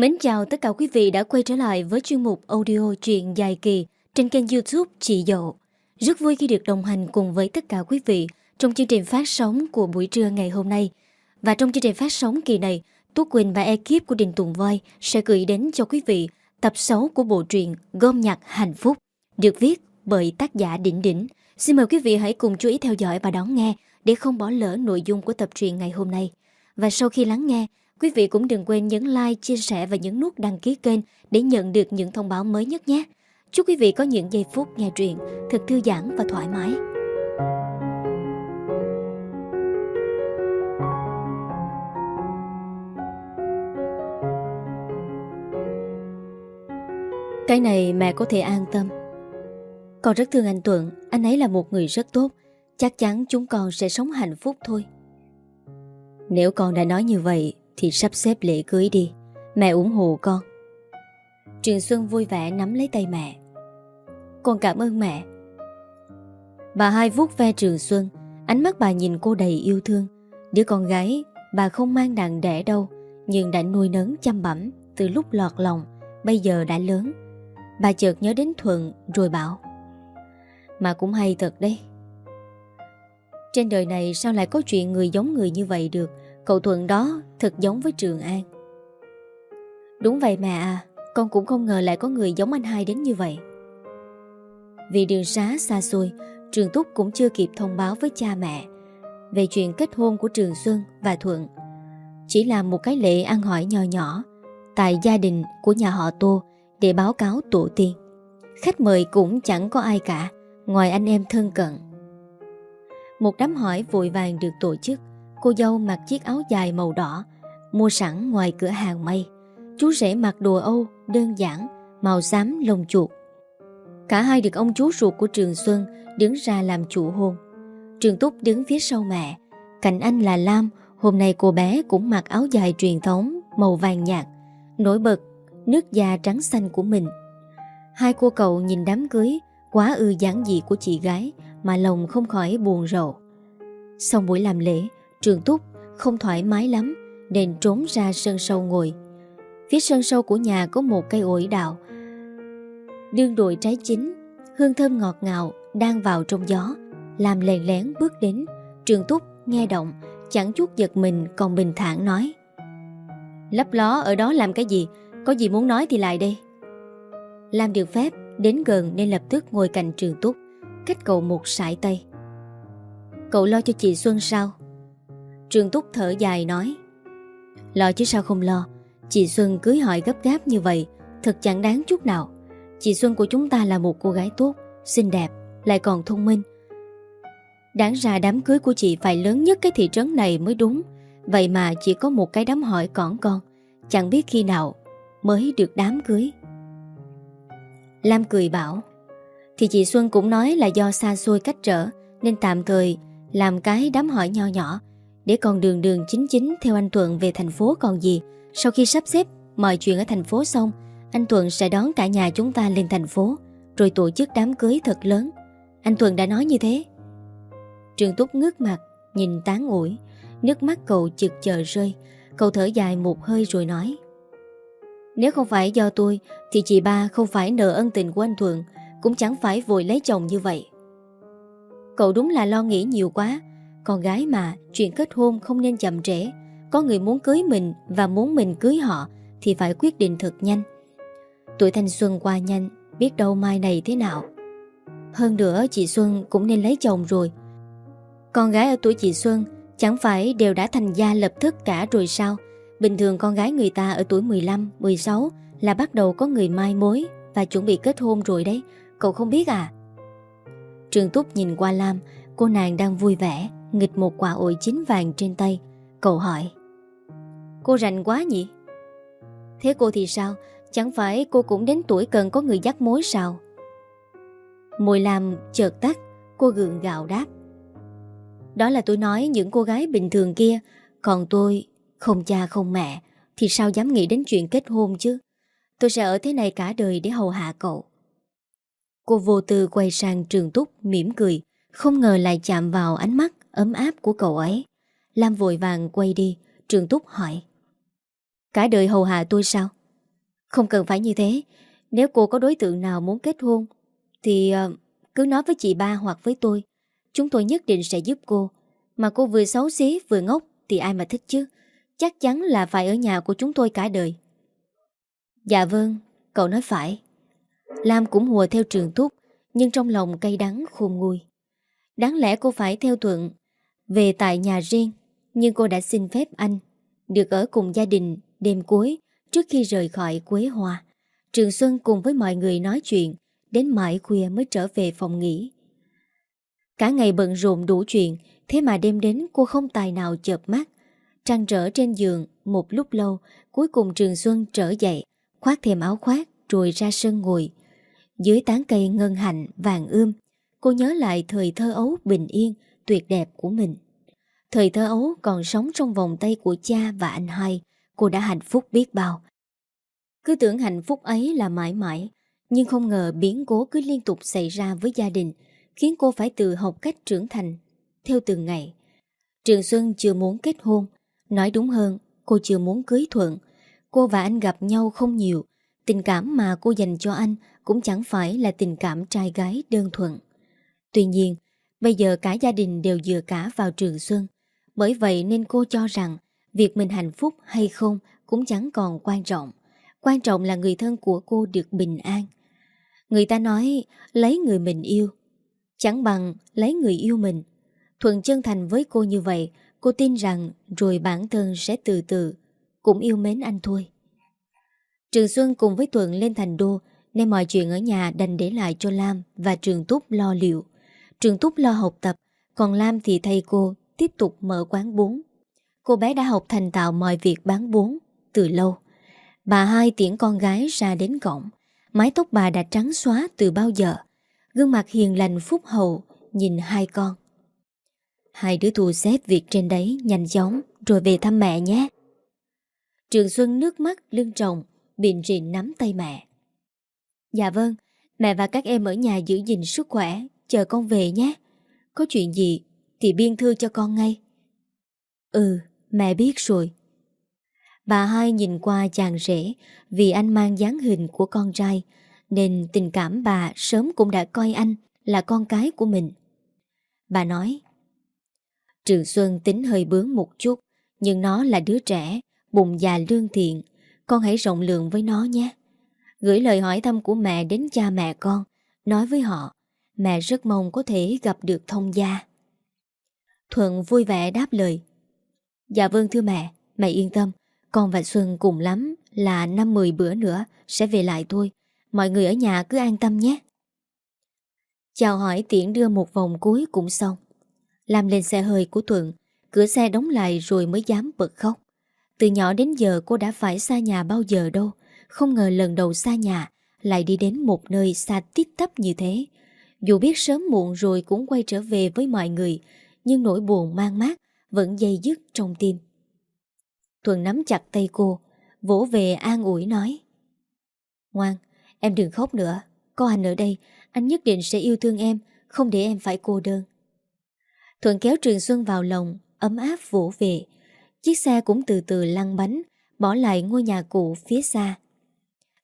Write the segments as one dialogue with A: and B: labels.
A: Mến chào tất cả quý vị đã quay trở lại với chuyên mục audio truyện dài kỳ trên kênh youtube Chị Dậu. Rất vui khi được đồng hành cùng với tất cả quý vị trong chương trình phát sóng của buổi trưa ngày hôm nay. Và trong chương trình phát sóng kỳ này, Tú Quỳnh và ekip của Đình Tùng Voi sẽ gửi đến cho quý vị tập 6 của bộ truyện Gom nhạc hạnh phúc, được viết bởi tác giả Đỉnh Đỉnh. Xin mời quý vị hãy cùng chú ý theo dõi và đón nghe để không bỏ lỡ nội dung của tập truyện ngày hôm nay. Và sau khi lắng nghe, quý vị cũng đừng quên nhấn like, chia sẻ và nhấn nút đăng ký kênh để nhận được những thông báo mới nhất nhé. Chúc quý vị có những giây phút nghe truyện thật thư giãn và thoải mái. Cái này mẹ có thể an tâm. Con rất thương anh Tuận, anh ấy là một người rất tốt. Chắc chắn chúng con sẽ sống hạnh phúc thôi. Nếu con đã nói như vậy thì sắp xếp lễ cưới đi. Mẹ ủng hộ con. Trường Xuân vui vẻ nắm lấy tay mẹ. Con cảm ơn mẹ. Bà hai vuốt ve Trường Xuân, ánh mắt bà nhìn cô đầy yêu thương. Đứa con gái, bà không mang nặng đẻ đâu, nhưng đã nuôi nấng chăm bẩm từ lúc lọt lòng, bây giờ đã lớn. Bà chợt nhớ đến Thuận rồi bảo Mà cũng hay thật đấy Trên đời này sao lại có chuyện người giống người như vậy được Cậu Thuận đó thật giống với Trường An. Đúng vậy mẹ à Con cũng không ngờ lại có người giống anh hai đến như vậy. Vì đường xá xa xôi, Trường Túc cũng chưa kịp thông báo với cha mẹ Về chuyện kết hôn của Trường Xuân và Thuận. Chỉ là một cái lễ ăn hỏi nhỏ nhỏ Tại gia đình của nhà họ Tô Để báo cáo tổ tiên. Khách mời cũng chẳng có ai cả, Ngoài anh em thân cận. Một đám hỏi vội vàng được tổ chức. Cô dâu mặc chiếc áo dài màu đỏ, Mua sẵn ngoài cửa hàng mây Chú rể mặc đồ Âu, đơn giản, Màu xám lông chuột. Cả hai được ông chú ruột của Trường Xuân Đứng ra làm chủ hôn. Trường Túc đứng phía sau mẹ. Cạnh anh là Lam, Hôm nay cô bé cũng mặc áo dài truyền thống, Màu vàng nhạt, Nổi bật, nước da trắng xanh của mình. Hai cô cậu nhìn đám cưới, Quá ư giản dị của chị gái Mà lòng không khỏi buồn rầu. Sau buổi làm lễ Trường Túc không thoải mái lắm, Nên trốn ra sân sâu ngồi. Phía sân sâu của nhà có một cây ổi đào. Đương đồi trái chín Hương thơm ngọt ngào Đang vào trong gió, Làm lèn lén bước đến. Trường Túc nghe động, Chẳng chút giật mình còn bình thản nói. Lấp ló ở đó làm cái gì? Có gì muốn nói thì lại đây. Làm được phép, Đến gần nên lập tức ngồi cạnh trường túc, Cách cậu một sải tay. Cậu lo cho chị Xuân sao? Trương Túc thở dài nói Lo chứ sao không lo Chị Xuân cưới hỏi gấp gáp như vậy Thật chẳng đáng chút nào. Chị Xuân của chúng ta là một cô gái tốt Xinh đẹp, lại còn thông minh. Đáng ra đám cưới của chị Phải lớn nhất cái thị trấn này mới đúng. Vậy mà chỉ có một cái đám hỏi còn con Chẳng biết khi nào Mới được đám cưới. Lam cười bảo Thì chị Xuân cũng nói là do xa xôi cách trở Nên tạm thời Làm cái đám hỏi nho nhỏ để còn đường đường chính chính theo anh Thuận về thành phố còn gì? Sau khi sắp xếp mọi chuyện ở thành phố xong, Anh Thuận sẽ đón cả nhà chúng ta lên thành phố, Rồi tổ chức đám cưới thật lớn. Anh Thuận đã nói như thế. Trường Túc ngước mặt, Nhìn tán ủi, Nước mắt cậu chực chờ rơi. Cậu thở dài một hơi rồi nói, Nếu không phải do tôi, Thì chị ba không phải nợ ân tình của anh Thuận, Cũng chẳng phải vội lấy chồng như vậy. Cậu đúng là lo nghĩ nhiều quá con gái mà Chuyện kết hôn không nên chậm trễ. Có người muốn cưới mình và muốn mình cưới họ Thì phải quyết định thật nhanh. Tuổi thanh xuân qua nhanh Biết đâu mai này thế nào. Hơn nữa chị Xuân cũng nên lấy chồng rồi. Con gái ở tuổi chị Xuân Chẳng phải đều đã thành gia lập thất cả rồi sao? Bình thường con gái người ta ở tuổi 15, 16 Là bắt đầu có người mai mối Và chuẩn bị kết hôn rồi đấy. Cậu không biết à? Trường Túc nhìn qua Lam Cô nàng đang vui vẻ. Nghịch một quả ổi chín vàng trên tay. Cậu hỏi, Cô rành quá nhỉ? Thế cô thì sao? Chẳng phải cô cũng đến tuổi cần có người dắt mối sao? Mùi làm chợt tắt, Cô gượng gạo đáp, Đó là tôi nói những cô gái bình thường kia, Còn tôi Không cha không mẹ, Thì sao dám nghĩ đến chuyện kết hôn chứ? Tôi sẽ ở thế này cả đời để hầu hạ cậu. Cô vô tư quay sang trường túc mỉm cười, Không ngờ lại chạm vào ánh mắt ấm áp của cậu ấy. Lam vội vàng quay đi, Trường Túc hỏi. Cả đời hầu hạ tôi sao? Không cần phải như thế. Nếu cô có đối tượng nào muốn kết hôn Thì uh, cứ nói với chị ba hoặc với tôi. Chúng tôi nhất định sẽ giúp cô. Mà cô vừa xấu xí vừa ngốc Thì ai mà thích chứ? Chắc chắn là phải ở nhà của chúng tôi cả đời. Dạ vâng Cậu nói phải. Lam cũng hùa theo trường Túc, Nhưng trong lòng cay đắng khôn nguôi. Đáng lẽ cô phải theo Thuận về tại nhà riêng, Nhưng cô đã xin phép anh Được ở cùng gia đình đêm cuối Trước khi rời khỏi Quế Hoa. Trường Xuân cùng với mọi người nói chuyện, Đến mãi khuya mới trở về phòng nghỉ. Cả ngày bận rộn đủ chuyện, Thế mà đêm đến cô không tài nào chợp mắt. Trăng trở trên giường, Một lúc lâu, Cuối cùng Trường Xuân trở dậy, Khoác thêm áo khoác, Rồi ra sân ngồi. Dưới tán cây ngân hạnh vàng ươm, Cô nhớ lại thời thơ ấu bình yên Tuyệt đẹp của mình. Thời thơ ấu còn sống trong vòng tay của cha và anh hai, Cô đã hạnh phúc biết bao. Cứ tưởng hạnh phúc ấy là mãi mãi, Nhưng không ngờ biến cố cứ liên tục xảy ra với gia đình, Khiến cô phải tự học cách trưởng thành. Theo từng ngày, Trường Xuân chưa muốn kết hôn. Nói đúng hơn, Cô chưa muốn cưới Thuận. Cô và anh gặp nhau không nhiều. Tình cảm mà cô dành cho anh Cũng chẳng phải là tình cảm trai gái đơn thuần. Tuy nhiên Bây giờ cả gia đình đều dựa cả vào Trường Xuân. Bởi vậy nên cô cho rằng Việc mình hạnh phúc hay không Cũng chẳng còn quan trọng. Quan trọng là người thân của cô được bình an. Người ta nói, Lấy người mình yêu. Chẳng bằng lấy người yêu mình. Thuận chân thành với cô như vậy, Cô tin rằng rồi bản thân sẽ từ từ, Cũng yêu mến anh thôi. Trường Xuân cùng với Thuận lên thành đô, Nên mọi chuyện ở nhà đành để lại cho Lam Và Trường Túc lo liệu. Trường Túc lo học tập, Còn Lam thì thay cô tiếp tục mở quán bún. Cô bé đã học thành tạo mọi việc bán bún Từ lâu. Bà hai tiễn con gái ra đến cổng. Mái tóc bà đã trắng xóa từ bao giờ. Gương mặt hiền lành phúc hậu, Nhìn hai con. Hai đứa thu xếp việc trên đấy Nhanh chóng, rồi về thăm mẹ nhé. Trường Xuân nước mắt lưng tròng Biện rịn nắm tay mẹ. Dạ vâng Mẹ và các em ở nhà giữ gìn sức khỏe. Chờ con về nhé. Có chuyện gì thì biên thư cho con ngay. Ừ mẹ biết rồi. Bà hai nhìn qua chàng rể Vì anh mang dáng hình của con trai, Nên tình cảm bà sớm cũng đã coi anh Là con cái của mình. Bà nói, Trường Xuân tính hơi bướng một chút, Nhưng nó là đứa trẻ, Bụng già lương thiện, Con hãy rộng lượng với nó nhé. Gửi lời hỏi thăm của mẹ đến cha mẹ con, Nói với họ Mẹ rất mong có thể gặp được thông gia. Thuận vui vẻ đáp lời. Dạ vâng thưa mẹ Mẹ yên tâm, Con và Xuân cùng lắm là năm mười bữa nữa Sẽ về lại thôi, Mọi người ở nhà cứ an tâm nhé. Chào hỏi tiễn đưa một vòng cuối cũng xong. Làm lên xe hơi của Thuận, Cửa xe đóng lại rồi mới dám bật khóc. Từ nhỏ đến giờ cô đã phải xa nhà bao giờ đâu, Không ngờ lần đầu xa nhà Lại đi đến một nơi xa tít tắp như thế dù biết sớm muộn rồi cũng quay trở về với mọi người, Nhưng nỗi buồn mang mát Vẫn dây dứt trong tim. Thuận nắm chặt tay cô, Vỗ về an ủi nói, Ngoan, Em đừng khóc nữa. Có anh ở đây, Anh nhất định sẽ yêu thương em, Không để em phải cô đơn. Thuận kéo Trường Xuân vào lòng, Ấm áp vỗ về. Chiếc xe cũng từ từ lăn bánh, Bỏ lại ngôi nhà cũ phía xa.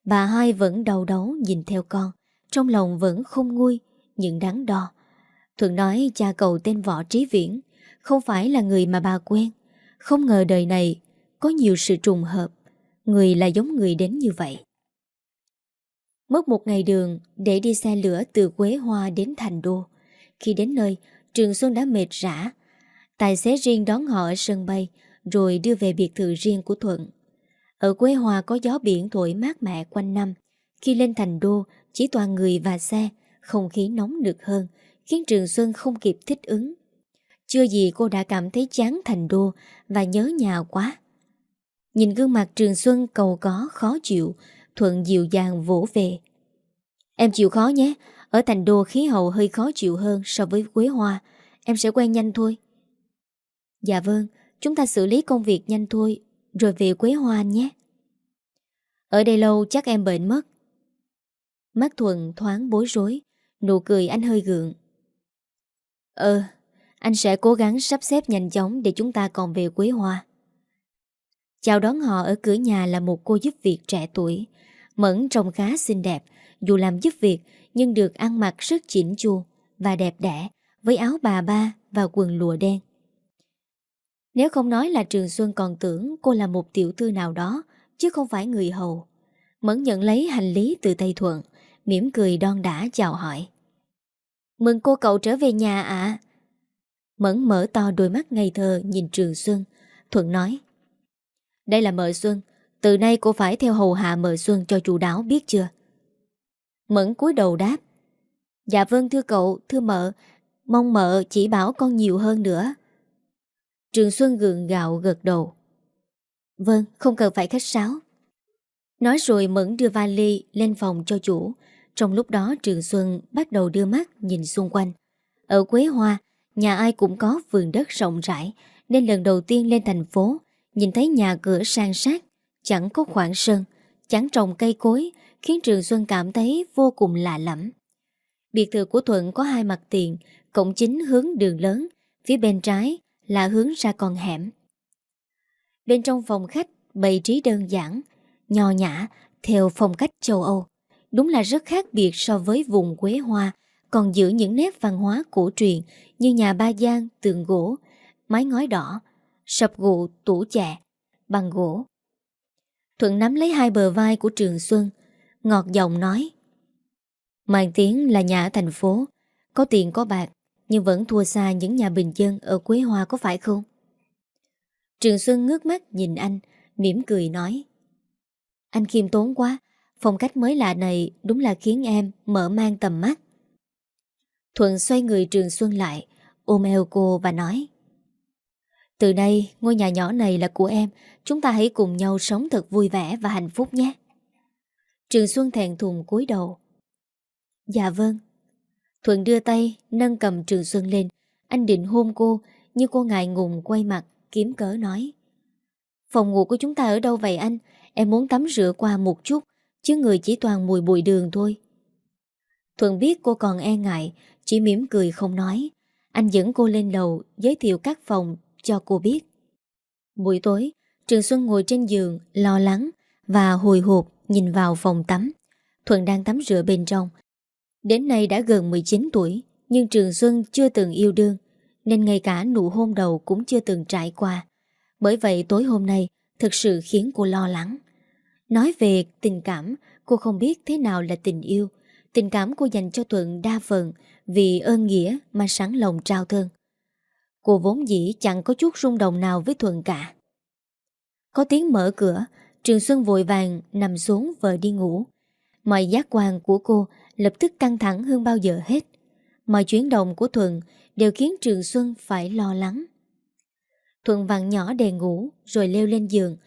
A: Bà hai vẫn đầu đấu nhìn theo con, Trong lòng vẫn không nguôi nhưng đáng đo. Thuận nói cha cậu tên Võ Trí Viễn, Không phải là người mà bà quen. Không ngờ đời này Có nhiều sự trùng hợp, Người là giống người đến như vậy. Mất một ngày đường Để đi xe lửa từ Quế Hoa đến Thành Đô. Khi đến nơi, Trường Xuân đã mệt rã. Tài xế riêng đón họ ở sân bay, Rồi đưa về biệt thự riêng của Thuận. Ở Quế Hoa có gió biển thổi mát mẻ quanh năm. Khi lên Thành Đô, Chỉ toàn người và xe không khí nóng nực hơn, Khiến Trường Xuân không kịp thích ứng. Chưa gì cô đã cảm thấy chán Thành Đô Và nhớ nhà quá. Nhìn gương mặt Trường Xuân cầu có khó chịu, Thuận dịu dàng vỗ về. Em chịu khó nhé, Ở thành đô khí hậu hơi khó chịu hơn So với Quế Hoa, Em sẽ quen nhanh thôi. Dạ vâng Chúng ta xử lý công việc nhanh thôi, Rồi về Quế Hoa nhé. Ở đây lâu chắc em bệnh mất. Mắt Thuận thoáng bối rối. Nụ cười anh hơi gượng Ờ Anh sẽ cố gắng sắp xếp nhanh chóng Để chúng ta còn về Quế Hoa Chào đón họ ở cửa nhà là một cô giúp việc trẻ tuổi Mẫn trông khá xinh đẹp, dù làm giúp việc nhưng được ăn mặc rất chỉnh chu và đẹp đẽ với áo bà ba và quần lụa đen. Nếu không nói là Trường Xuân còn tưởng cô là một tiểu thư nào đó, chứ không phải người hầu. Mẫn nhận lấy hành lý từ tay Thuận, mỉm cười đon đã chào hỏi. Mừng cô cậu trở về nhà ạ. Mẫn mở to đôi mắt ngây thơ nhìn Trường Xuân. Thuận nói. Đây là mợ Xuân. Từ nay cô phải theo hầu hạ mợ Xuân cho chủ đáo biết chưa? Mẫn cúi đầu đáp. Dạ vâng thưa cậu, thưa mợ. Mong mợ chỉ bảo con nhiều hơn nữa. Trường Xuân gượng gạo gật đầu. Vâng, không cần phải khách sáo. Nói rồi Mẫn đưa vali lên phòng cho chủ. Trong lúc đó Trường Xuân bắt đầu đưa mắt nhìn xung quanh. Ở Quế Hoa, nhà ai cũng có vườn đất rộng rãi, nên lần đầu tiên lên thành phố, nhìn thấy nhà cửa sang sát, chẳng có khoảng sân, chẳng trồng cây cối, khiến Trường Xuân cảm thấy vô cùng lạ lẫm. Biệt thự của Thuận có hai mặt tiền, cổng chính hướng đường lớn, phía bên trái là hướng ra con hẻm. Bên trong phòng khách bày trí đơn giản, nho nhã, theo phong cách châu Âu. Đúng là rất khác biệt so với vùng Quế Hoa, còn giữ những nét văn hóa cổ truyền như nhà ba gian, tường gỗ, mái ngói đỏ, sập gụ, tủ chè, bằng gỗ. Thuận nắm lấy hai bờ vai của Trường Xuân, ngọt giọng nói. Mang tiếng là nhà ở thành phố, có tiền có bạc, nhưng vẫn thua xa những nhà bình dân ở Quế Hoa có phải không? Trường Xuân ngước mắt nhìn anh, mỉm cười nói. Anh khiêm tốn quá, phong cách mới lạ này đúng là khiến em mở mang tầm mắt. Thuận xoay người Trường Xuân lại, ôm eo cô và nói. Từ đây, ngôi nhà nhỏ này là của em, chúng ta hãy cùng nhau sống thật vui vẻ và hạnh phúc nhé. Trường Xuân thẹn thùng cúi đầu. Dạ vâng. Thuận đưa tay, nâng cầm Trường Xuân lên. Anh định hôn cô, nhưng cô ngại ngùng quay mặt, kiếm cớ nói. Phòng ngủ của chúng ta ở đâu vậy anh? Em muốn tắm rửa qua một chút, chứ người chỉ toàn mùi bụi đường thôi. Thuận biết cô còn e ngại, chỉ mỉm cười không nói. Anh dẫn cô lên lầu, giới thiệu các phòng cho cô biết. Buổi tối, Trường Xuân ngồi trên giường, lo lắng và hồi hộp nhìn vào phòng tắm. Thuận đang tắm rửa bên trong. Đến nay đã gần 19 tuổi, nhưng Trường Xuân chưa từng yêu đương, nên ngay cả nụ hôn đầu cũng chưa từng trải qua. Bởi vậy tối hôm nay thực sự khiến cô lo lắng. Nói về tình cảm, cô không biết thế nào là tình yêu. Tình cảm cô dành cho Thuận đa phần vì ơn nghĩa mà sẵn lòng trao thân. Cô vốn dĩ chẳng có chút rung động nào với Thuận cả. Có tiếng mở cửa, Trường Xuân vội vàng nằm xuống vợ đi ngủ. Mọi giác quan của cô lập tức căng thẳng hơn bao giờ hết. Mọi chuyển động của Thuận đều khiến Trường Xuân phải lo lắng. Thuận vặn nhỏ đề ngủ rồi leo lên giường.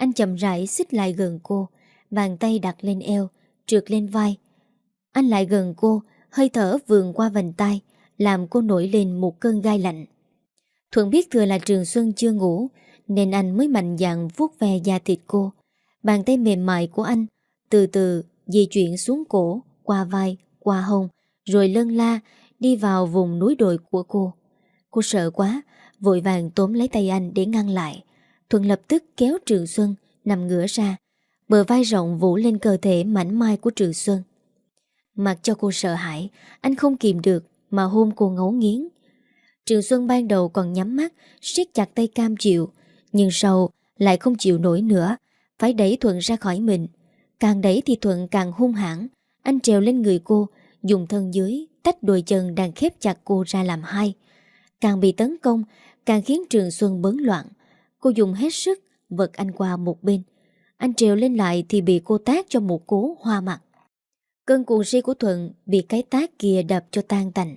A: Anh chậm rãi xích lại gần cô, bàn tay đặt lên eo, trượt lên vai. Anh lại gần cô, hơi thở vườn qua vành tay, làm cô nổi lên một cơn gai lạnh. Thuận biết thừa là Trường Xuân chưa ngủ, nên anh mới mạnh dạn vuốt ve da thịt cô. Bàn tay mềm mại của anh từ từ di chuyển xuống cổ, qua vai, qua hông, rồi lân la đi vào vùng núi đồi của cô. Cô sợ quá, vội vàng tóm lấy tay anh để ngăn lại. Thuận lập tức kéo Trường Xuân nằm ngửa ra, bờ vai rộng vũ lên cơ thể mảnh mai của Trường Xuân. Mặc cho cô sợ hãi, anh không kìm được mà hôn cô ngấu nghiến. Trường Xuân ban đầu còn nhắm mắt, siết chặt tay cam chịu, nhưng sau lại không chịu nổi nữa, phải đẩy Thuận ra khỏi mình. Càng đẩy thì Thuận càng hung hãn, anh trèo lên người cô, dùng thân dưới, tách đôi chân đang khép chặt cô ra làm hai. Càng bị tấn công, càng khiến Trường Xuân bấn loạn. Cô dùng hết sức, vật anh qua một bên. Anh trèo lên lại thì bị cô tác cho một cố hoa mặt. Cơn cuồng si của Thuận bị cái tác kia đập cho tan tành.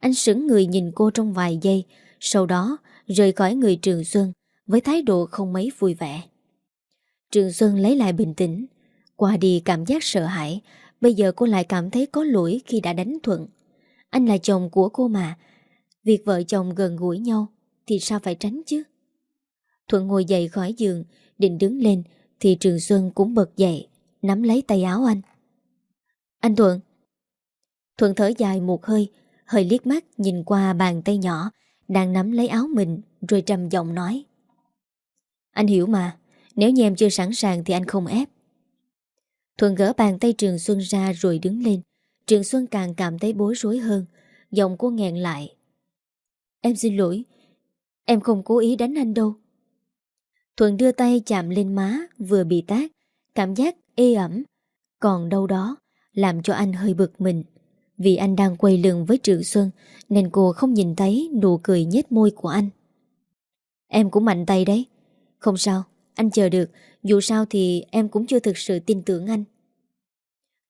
A: Anh sững người nhìn cô trong vài giây, sau đó rời khỏi người Trường Xuân với thái độ không mấy vui vẻ. Trường Xuân lấy lại bình tĩnh, qua đi cảm giác sợ hãi, bây giờ cô lại cảm thấy có lỗi khi đã đánh Thuận. Anh là chồng của cô mà, việc vợ chồng gần gũi nhau thì sao phải tránh chứ? Thuận ngồi dậy khỏi giường, định đứng lên thì Trường Xuân cũng bật dậy, nắm lấy tay áo anh. Anh Thuận. Thuận thở dài một hơi, hơi liếc mắt nhìn qua bàn tay nhỏ đang nắm lấy áo mình rồi trầm giọng nói. Anh hiểu mà, nếu như em chưa sẵn sàng thì anh không ép. Thuận gỡ bàn tay Trường Xuân ra rồi đứng lên. Trường Xuân càng cảm thấy bối rối hơn. Giọng cô nghẹn lại. Em xin lỗi. Em không cố ý đánh anh đâu. Thuận đưa tay chạm lên má vừa bị tác. Cảm giác ê ẩm. Còn đâu đó làm cho anh hơi bực mình. Vì anh đang quay lưng với Trường Xuân nên cô không nhìn thấy nụ cười nhếch môi của anh. Em cũng mạnh tay đấy. Không sao, anh chờ được. Dù sao thì em cũng chưa thực sự tin tưởng anh.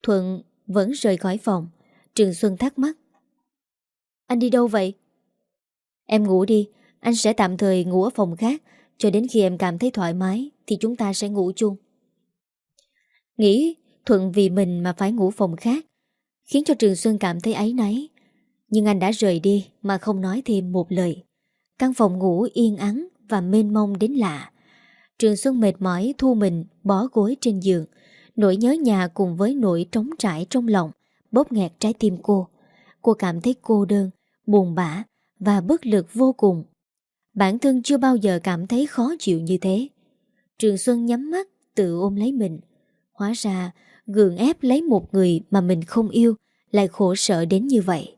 A: Thuận vẫn rời khỏi phòng. Trường Xuân thắc mắc. Anh đi đâu vậy? Em ngủ đi, anh sẽ tạm thời ngủ ở phòng khác cho đến khi em cảm thấy thoải mái thì chúng ta sẽ ngủ chung. Nghĩ Thuận vì mình mà phải ngủ phòng khác khiến cho Trường Xuân cảm thấy ấy náy. Nhưng anh đã rời đi mà không nói thêm một lời. Căn phòng ngủ yên ắng và mênh mông đến lạ. Trường Xuân mệt mỏi thu mình bó gối trên giường. Nỗi nhớ nhà cùng với nỗi trống trải trong lòng bóp nghẹt trái tim cô. Cô cảm thấy cô đơn, buồn bã và bất lực vô cùng. Bản thân chưa bao giờ cảm thấy khó chịu như thế. Trường Xuân nhắm mắt tự ôm lấy mình. Hóa ra gượng ép lấy một người mà mình không yêu lại khổ sở đến như vậy.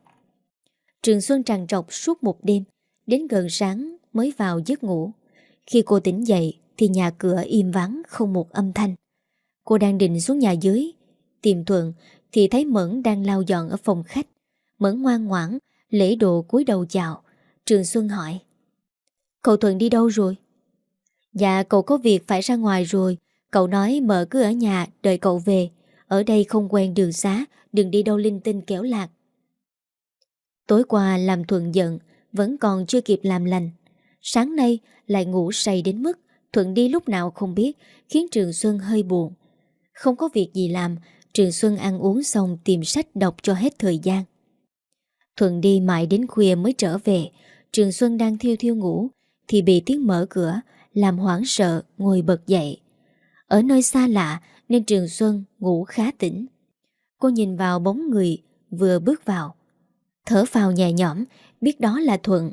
A: Trường Xuân tràn trọc suốt một đêm, đến gần sáng mới vào giấc ngủ. Khi cô tỉnh dậy thì nhà cửa im vắng không một âm thanh. Cô đang định xuống nhà dưới, tìm Thuận thì thấy Mẫn đang lau dọn ở phòng khách. Mẫn ngoan ngoãn, lễ độ cúi đầu chào. Trường Xuân hỏi. Cậu Thuận đi đâu rồi? Dạ cậu có việc phải ra ngoài rồi. Cậu nói mở cứ ở nhà đợi cậu về. Ở đây không quen đường xá, đừng đi đâu linh tinh kéo lạc. Tối qua làm Thuận giận, vẫn còn chưa kịp làm lành. Sáng nay lại ngủ say đến mức Thuận đi lúc nào không biết, khiến Trường Xuân hơi buồn. Không có việc gì làm, Trường Xuân ăn uống xong tìm sách đọc cho hết thời gian. Thuận đi mãi đến khuya mới trở về, Trường Xuân đang thiêu thiêu ngủ, thì bị tiếng mở cửa, làm hoảng sợ ngồi bật dậy. Ở nơi xa lạ nên Trường Xuân ngủ khá tỉnh. Cô nhìn vào bóng người vừa bước vào. Thở phào nhẹ nhõm, biết đó là Thuận.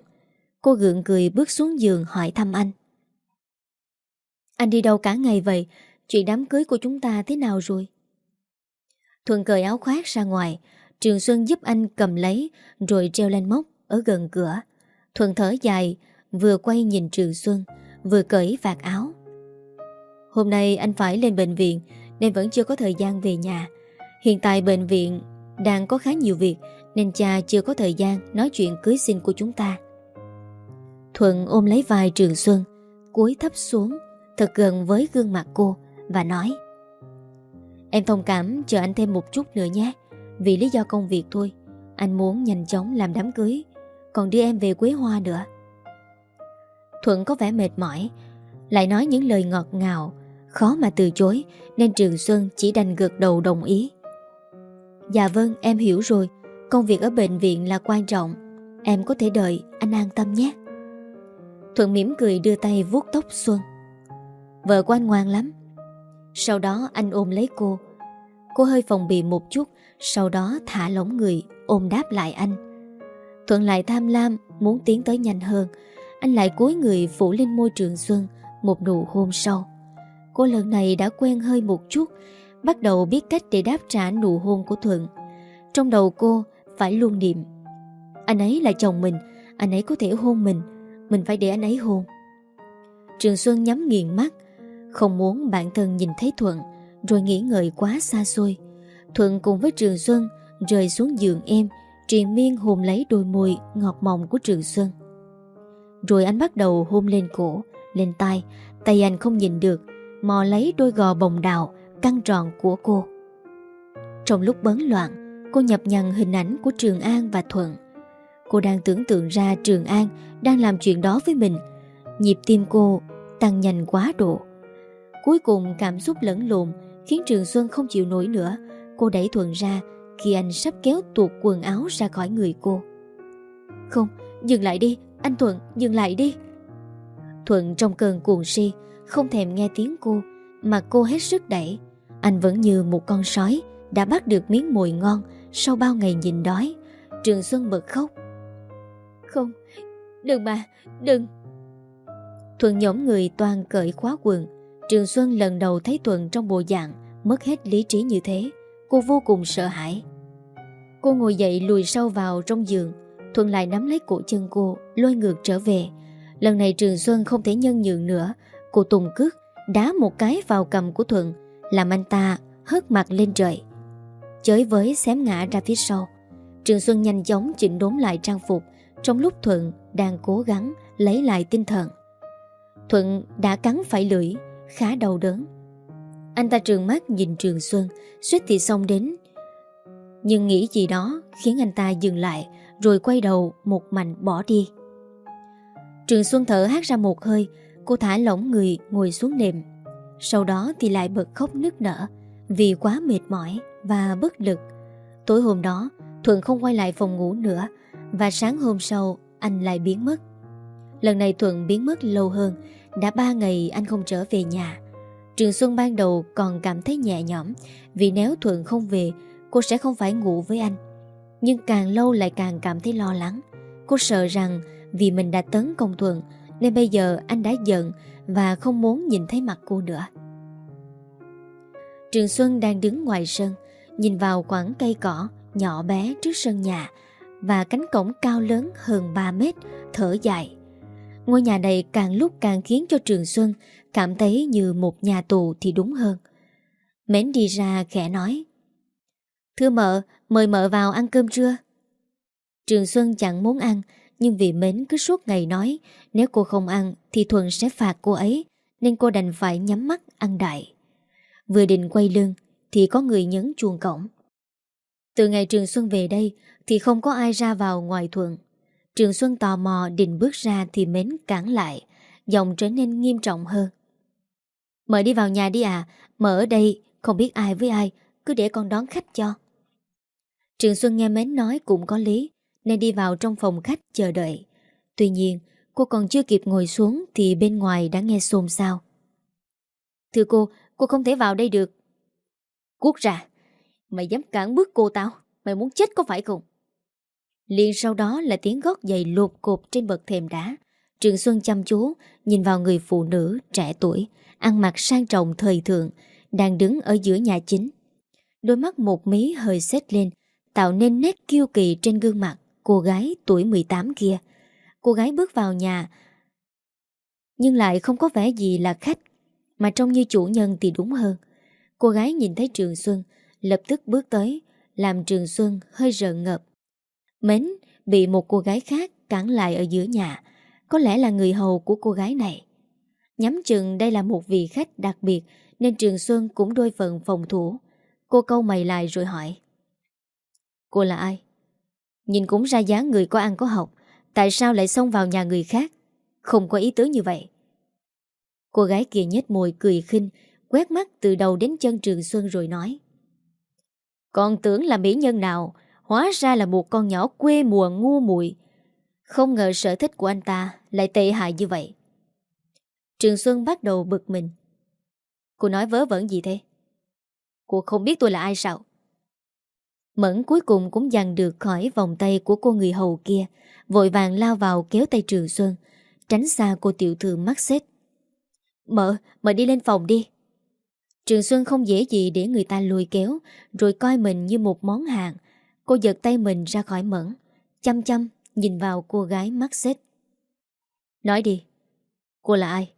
A: Cô gượng cười bước xuống giường hỏi thăm anh. Anh đi đâu cả ngày vậy? Chuyện đám cưới của chúng ta thế nào rồi? Thuận cởi áo khoác ra ngoài, Trường Xuân giúp anh cầm lấy rồi treo lên móc ở gần cửa. Thuận thở dài, vừa quay nhìn Trường Xuân, vừa cởi vạt áo. Hôm nay anh phải lên bệnh viện nên vẫn chưa có thời gian về nhà. Hiện tại bệnh viện đang có khá nhiều việc nên cha chưa có thời gian nói chuyện cưới xin của chúng ta. Thuận ôm lấy vai Trường Xuân, cúi thấp xuống, thật gần với gương mặt cô và nói Em thông cảm chờ anh thêm một chút nữa nhé, vì lý do công việc thôi. Anh muốn nhanh chóng làm đám cưới, còn đưa em về Quế Hoa nữa. Thuận có vẻ mệt mỏi, lại nói những lời ngọt ngào Khó mà từ chối Nên Trường Xuân chỉ đành gật đầu đồng ý. Dạ vâng em hiểu rồi. Công việc ở bệnh viện là quan trọng. Em có thể đợi anh an tâm nhé. Thuận mỉm cười đưa tay vuốt tóc Xuân. Vợ của anh ngoan lắm. Sau đó anh ôm lấy cô. Cô hơi phòng bị một chút Sau đó thả lỏng người Ôm đáp lại anh. Thuận lại tham lam Muốn tiến tới nhanh hơn anh lại cúi người phủ lên môi trường Xuân Một nụ hôn sâu. Cô lần này đã quen hơi một chút, Bắt đầu biết cách để đáp trả nụ hôn của Thuận. Trong đầu cô phải luôn niệm, Anh ấy là chồng mình, Anh ấy có thể hôn mình Mình phải để anh ấy hôn. Trường Xuân nhắm nghiền mắt, Không muốn bản thân nhìn thấy Thuận, Rồi nghĩ ngợi quá xa xôi. Thuận cùng với Trường Xuân Rời xuống giường em Triền miên hôn lấy đôi môi ngọt mọng của Trường Xuân. Rồi anh bắt đầu hôn lên cổ Lên tay Tay anh không nhìn được mò lấy đôi gò bồng đào căng tròn của cô. Trong lúc bấn loạn, cô nhập nhằn hình ảnh của Trường An và Thuận. Cô đang tưởng tượng ra Trường An đang làm chuyện đó với mình. Nhịp tim cô tăng nhanh quá độ. Cuối cùng cảm xúc lẫn lộn khiến Trường Xuân không chịu nổi nữa. Cô đẩy Thuận ra khi anh sắp kéo tuột quần áo ra khỏi người cô. Không, dừng lại đi, anh Thuận, dừng lại đi. Thuận trong cơn cuồng si không thèm nghe tiếng cô Mà cô hết sức đẩy. Anh vẫn như một con sói Đã bắt được miếng mồi ngon Sau bao ngày nhìn đói. Trường Xuân bật khóc. Không, đừng mà, đừng. Thuận nhổm người toàn cởi khóa quần. Trường Xuân lần đầu thấy Thuận trong bộ dạng mất hết lý trí như thế, cô vô cùng sợ hãi. Cô ngồi dậy lùi sâu vào trong giường, Thuận lại nắm lấy cổ chân cô, lôi ngược trở về. Lần này Trường Xuân không thể nhân nhượng nữa, cô tùng cước, đá một cái vào cầm của Thuận, làm anh ta hất mặt lên trời. Chới với xém ngã ra phía sau. Trường Xuân nhanh chóng chỉnh đốn lại trang phục, trong lúc Thuận đang cố gắng lấy lại tinh thần. Thuận đã cắn phải lưỡi, khá đau đớn. Anh ta trường mắt nhìn Trường Xuân, suýt thì xong đến. Nhưng nghĩ gì đó khiến anh ta dừng lại, rồi quay đầu một mạnh bỏ đi. Trường Xuân thở hát ra một hơi, cô thả lỏng người ngồi xuống nệm. Sau đó thì lại bật khóc nức nở vì quá mệt mỏi và bất lực. Tối hôm đó, Thuận không quay lại phòng ngủ nữa và sáng hôm sau anh lại biến mất. Lần này Thuận biến mất lâu hơn, đã ba ngày anh không trở về nhà. Trường Xuân ban đầu còn cảm thấy nhẹ nhõm vì nếu Thuận không về, cô sẽ không phải ngủ với anh. Nhưng càng lâu lại càng cảm thấy lo lắng. Cô sợ rằng vì mình đã tấn công Thuận nên bây giờ anh đã giận và không muốn nhìn thấy mặt cô nữa. Trường Xuân đang đứng ngoài sân, nhìn vào khoảng cây cỏ nhỏ bé trước sân nhà và cánh cổng cao lớn hơn 3 mét, thở dài. Ngôi nhà này càng lúc càng khiến cho Trường Xuân cảm thấy như một nhà tù thì đúng hơn. Mến đi ra khẽ nói Thưa mợ, mời mợ vào ăn cơm trưa. Trường Xuân chẳng muốn ăn, nhưng vì Mến cứ suốt ngày nói nếu cô không ăn thì Thuận sẽ phạt cô ấy, nên cô đành phải nhắm mắt ăn đại. Vừa định quay lưng thì có người nhấn chuông cổng. Từ ngày Trường Xuân về đây thì không có ai ra vào ngoài Thuận. Trường Xuân tò mò định bước ra thì Mến cản lại, giọng trở nên nghiêm trọng hơn. Mời đi vào nhà đi à, mở ở đây, không biết ai với ai, cứ để con đón khách cho. Trường Xuân nghe Mến nói cũng có lý, nên đi vào trong phòng khách chờ đợi. Tuy nhiên, cô còn chưa kịp ngồi xuống thì bên ngoài đã nghe xôn xao. Thưa cô, cô không thể vào đây được. Cút ra, mày dám cản bước cô tao, mày muốn chết có phải không? liền sau đó là tiếng gót giày lột cột trên bậc thềm đá. Trường Xuân chăm chú nhìn vào người phụ nữ trẻ tuổi, ăn mặc sang trọng thời thượng, đang đứng ở giữa nhà chính. Đôi mắt một mí hơi xếp lên, tạo nên nét kiêu kỳ trên gương mặt cô gái tuổi 18 kia. Cô gái bước vào nhà, nhưng lại không có vẻ gì là khách, mà trông như chủ nhân thì đúng hơn. Cô gái nhìn thấy Trường Xuân, lập tức bước tới, làm Trường Xuân hơi rợn ngợp. Mến bị một cô gái khác cản lại ở giữa nhà, có lẽ là người hầu của cô gái này. Nhắm chừng đây là một vị khách đặc biệt nên Trường Xuân cũng đôi phần phòng thủ. Cô câu mày lại rồi hỏi. Cô là ai? Nhìn cũng ra dáng người có ăn có học, tại sao lại xông vào nhà người khác? Không có ý tứ như vậy. Cô gái kia nhếch môi cười khinh, quét mắt từ đầu đến chân Trường Xuân rồi nói. Con tưởng là mỹ nhân nào, hóa ra là một con nhỏ quê mùa ngu muội Không ngờ sở thích của anh ta lại tệ hại như vậy. Trường Xuân bắt đầu bực mình. Cô nói vớ vẩn gì thế? Cô không biết tôi là ai sao? Mẫn cuối cùng cũng dằn được khỏi vòng tay của cô người hầu kia, vội vàng lao vào kéo tay Trường Xuân, tránh xa cô tiểu thư mắc xếp. Mợ, mợ đi lên phòng đi. Trường Xuân không dễ gì để người ta lùi kéo, rồi coi mình như một món hàng. Cô giật tay mình ra khỏi mẫn, chăm chăm nhìn vào cô gái mắc xếp. Nói đi, cô là ai?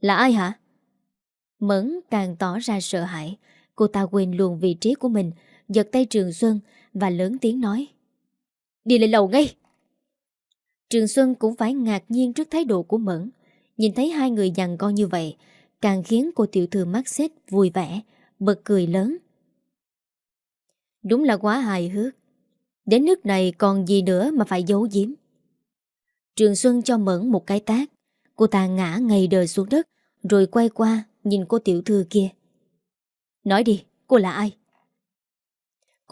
A: Là ai hả? Mẫn càng tỏ ra sợ hãi, cô ta quên luôn vị trí của mình, giật tay Trường Xuân và lớn tiếng nói. Đi lên lầu ngay! Trường Xuân cũng phải ngạc nhiên trước thái độ của Mẫn. Nhìn thấy hai người dằn con như vậy, càng khiến cô tiểu thư mắt xếp vui vẻ, bật cười lớn. Đúng là quá hài hước. Đến nước này còn gì nữa mà phải giấu giếm. Trường Xuân cho Mẫn một cái tác. Cô ta ngã ngay đời xuống đất, rồi quay qua nhìn cô tiểu thư kia. Nói đi, cô là ai?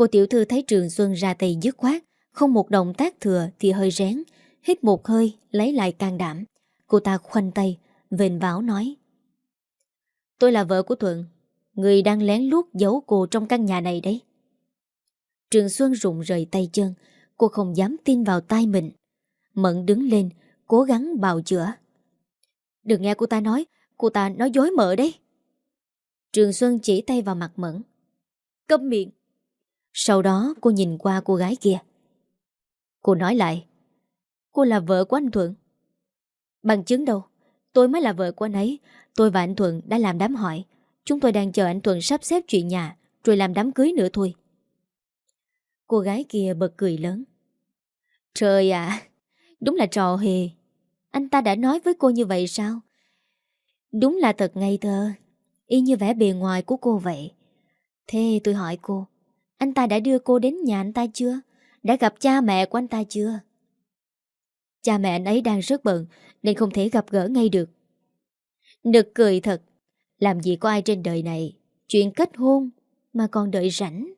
A: Cô tiểu thư thấy Trường Xuân ra tay dứt khoát, không một động tác thừa thì hơi rén, hít một hơi, lấy lại can đảm. Cô ta khoanh tay, vền váo nói. Tôi là vợ của Thuận, người đang lén lút giấu cô trong căn nhà này đấy. Trường Xuân rụng rời tay chân, cô không dám tin vào tay mình. Mận đứng lên, cố gắng bào chữa. Đừng nghe cô ta nói, cô ta nói dối mợ đấy. Trường Xuân chỉ tay vào mặt Mẫn. Câm miệng. Sau đó cô nhìn qua cô gái kia. Cô nói lại. Cô là vợ của anh Thuận. Bằng chứng đâu? Tôi mới là vợ của anh ấy. Tôi và anh Thuận đã làm đám hỏi. Chúng tôi đang chờ anh Thuận sắp xếp chuyện nhà rồi làm đám cưới nữa thôi. Cô gái kia bật cười lớn. Trời ạ, đúng là trò hề. Anh ta đã nói với cô như vậy sao? Đúng là thật ngây thơ, y như vẻ bề ngoài của cô vậy. Thế tôi hỏi cô, anh ta đã đưa cô đến nhà anh ta chưa? Đã gặp cha mẹ của anh ta chưa? Cha mẹ anh ấy đang rất bận, Nên không thể gặp gỡ ngay được. Nực cười thật. Làm gì có ai trên đời này Chuyện kết hôn mà còn đợi rảnh?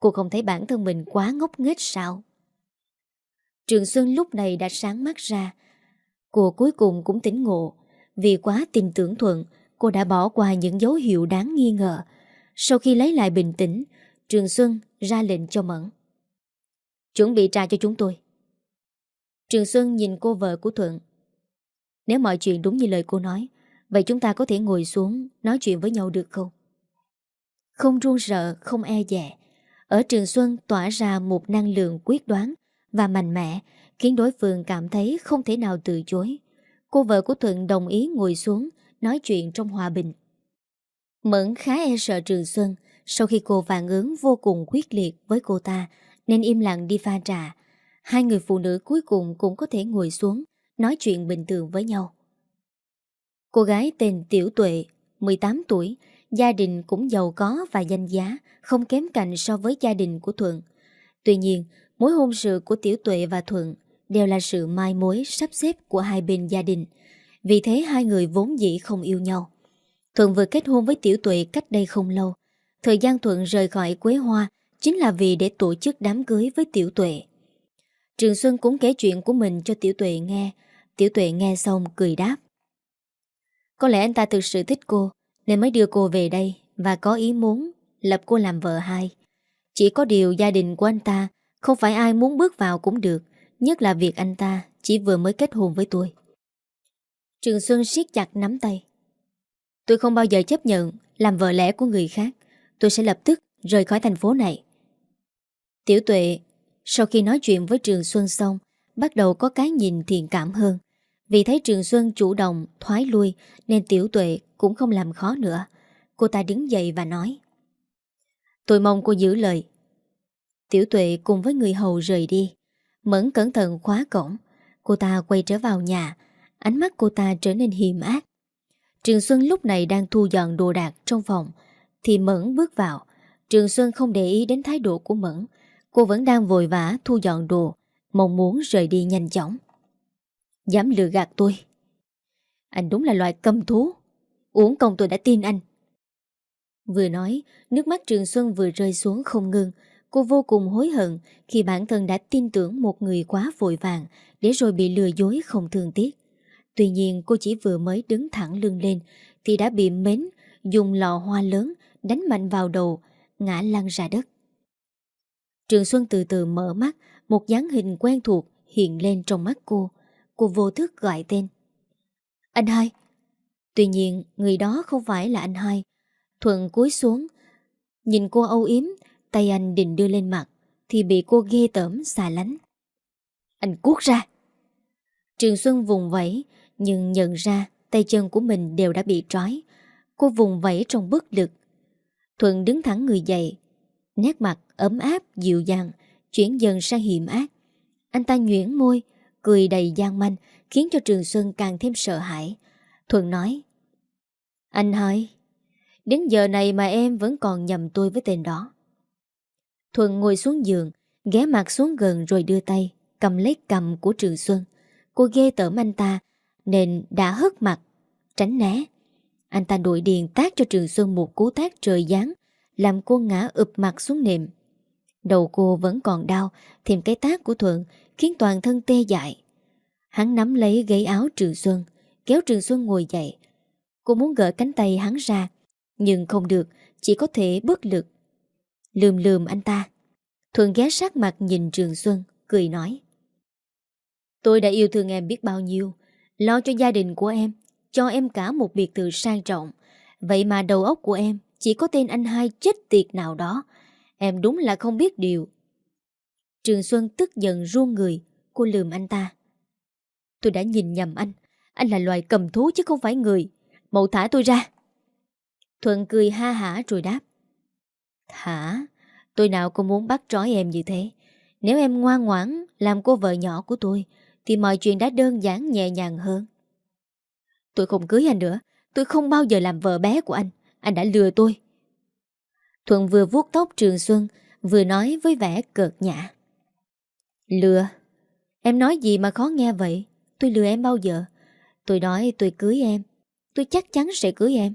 A: Cô không thấy bản thân mình quá ngốc nghếch sao? Trường Xuân lúc này đã sáng mắt ra. Cô cuối cùng cũng tỉnh ngộ. Vì quá tin tưởng Thuận, Cô đã bỏ qua những dấu hiệu đáng nghi ngờ. Sau khi lấy lại bình tĩnh Trường Xuân ra lệnh cho Mẫn. Chuẩn bị trà cho chúng tôi. Trường Xuân nhìn cô vợ của Thuận. Nếu mọi chuyện đúng như lời cô nói, Vậy chúng ta có thể ngồi xuống Nói chuyện với nhau được không? Không run sợ Không e dè. Ở Trường Xuân tỏa ra một năng lượng quyết đoán Và mạnh mẽ, Khiến đối phương cảm thấy không thể nào từ chối. Cô vợ của Thuận đồng ý ngồi xuống, Nói chuyện trong hòa bình. Mẫn khá e sợ Trường Xuân sau khi cô phản ứng vô cùng quyết liệt với cô ta, Nên im lặng đi pha trà. Hai người phụ nữ cuối cùng cũng có thể ngồi xuống, Nói chuyện bình thường với nhau. Cô gái tên Tiểu Tuệ 18 tuổi, Gia đình cũng giàu có và danh giá, Không kém cạnh so với gia đình của Thuận. Tuy nhiên, Mối hôn sự của Tiểu Tuệ và Thuận Đều là sự mai mối sắp xếp của hai bên gia đình. Vì thế hai người vốn dĩ không yêu nhau. Thuận vừa kết hôn với Tiểu Tuệ cách đây không lâu Thời gian Thuận rời khỏi Quế Hoa Chính là vì để tổ chức đám cưới với Tiểu Tuệ Trường Xuân cũng kể chuyện của mình cho Tiểu Tuệ nghe. Tiểu Tuệ nghe xong cười đáp. Có lẽ anh ta thực sự thích cô nên mới đưa cô về đây và có ý muốn lập cô làm vợ hai. Chỉ có điều gia đình của anh ta không phải ai muốn bước vào cũng được, nhất là việc anh ta chỉ vừa mới kết hôn với tôi. Trường Xuân siết chặt nắm tay. Tôi không bao giờ chấp nhận làm vợ lẽ của người khác. Tôi sẽ lập tức rời khỏi thành phố này. Tiểu tuệ sau khi nói chuyện với Trường Xuân xong, bắt đầu có cái nhìn thiện cảm hơn. Vì thấy Trường Xuân chủ động, thoái lui, nên Tiểu Tuệ cũng không làm khó nữa. Cô ta đứng dậy và nói. Tôi mong cô giữ lời. Tiểu Tuệ cùng với người hầu rời đi. Mẫn cẩn thận khóa cổng. Cô ta quay trở vào nhà. Ánh mắt cô ta trở nên hiểm ác. Trường Xuân lúc này đang thu dọn đồ đạc trong phòng. Thì Mẫn bước vào. Trường Xuân không để ý đến thái độ của Mẫn. Cô vẫn đang vội vã thu dọn đồ, Mong muốn rời đi nhanh chóng. Dám lừa gạt tôi? Anh đúng là loại cầm thú. Uống công tôi đã tin anh. Vừa nói, Nước mắt Trường Xuân vừa rơi xuống không ngưng Cô vô cùng hối hận Khi bản thân đã tin tưởng một người quá vội vàng Để rồi bị lừa dối không thương tiếc. Tuy nhiên, cô chỉ vừa mới đứng thẳng lưng lên Thì đã bị mến, Dùng lọ hoa lớn Đánh mạnh vào đầu Ngã lăn ra đất Trường Xuân từ từ mở mắt, một dáng hình quen thuộc hiện lên trong mắt cô. Cô vô thức gọi tên. Anh hai. Tuy nhiên, người đó không phải là anh hai. Thuận cúi xuống, nhìn cô âu yếm, tay anh định đưa lên mặt, thì bị cô ghê tởm xà lánh. Anh cuốc ra. Trường Xuân vùng vẫy, nhưng nhận ra tay chân của mình đều đã bị trói. Cô vùng vẫy trong bất lực. Thuận đứng thẳng người dậy, Nét mặt ấm áp, dịu dàng, chuyển dần sang hiểm ác. Anh ta nhuyễn môi, cười đầy gian manh, khiến cho Trường Xuân càng thêm sợ hãi. Thuận nói, Anh hỏi, đến giờ này mà em vẫn còn nhầm tôi với tên đó. Thuận ngồi xuống giường, ghé mặt xuống gần rồi đưa tay, cầm lấy cầm của Trường Xuân. Cô ghê tởm anh ta, nên đã hất mặt, tránh né. Anh ta đội điền tác cho Trường Xuân một cú tác trời giáng, làm cô ngã ụp mặt xuống nệm. Đầu cô vẫn còn đau, thêm cái tác của Thuận khiến toàn thân tê dại. Hắn nắm lấy gáy áo Trường Xuân, kéo Trường Xuân ngồi dậy. Cô muốn gỡ cánh tay hắn ra, nhưng không được, chỉ có thể bất lực. Lườm lườm anh ta. Thuận ghé sát mặt nhìn Trường Xuân, cười nói. Tôi đã yêu thương em biết bao nhiêu, lo cho gia đình của em, cho em cả một biệt thự sang trọng. Vậy mà đầu óc của em Chỉ có tên anh hai chết tiệt nào đó. Em đúng là không biết điều. Trường Xuân tức giận ruông người. Cô lườm anh ta. Tôi đã nhìn nhầm anh. Anh là loài cầm thú chứ không phải người. Mậu thả tôi ra. Thuận cười ha hả rồi đáp. Thả? Tôi nào cũng muốn bắt trói em như thế? Nếu em ngoan ngoãn Làm cô vợ nhỏ của tôi, Thì mọi chuyện đã đơn giản nhẹ nhàng hơn. Tôi không cưới anh nữa. Tôi không bao giờ làm vợ bé của anh. Anh đã lừa tôi. Thuận vừa vuốt tóc Trường Xuân, Vừa nói với vẻ cợt nhã. Lừa? Em nói gì mà khó nghe vậy? Tôi lừa em bao giờ? Tôi nói tôi cưới em. Tôi chắc chắn sẽ cưới em.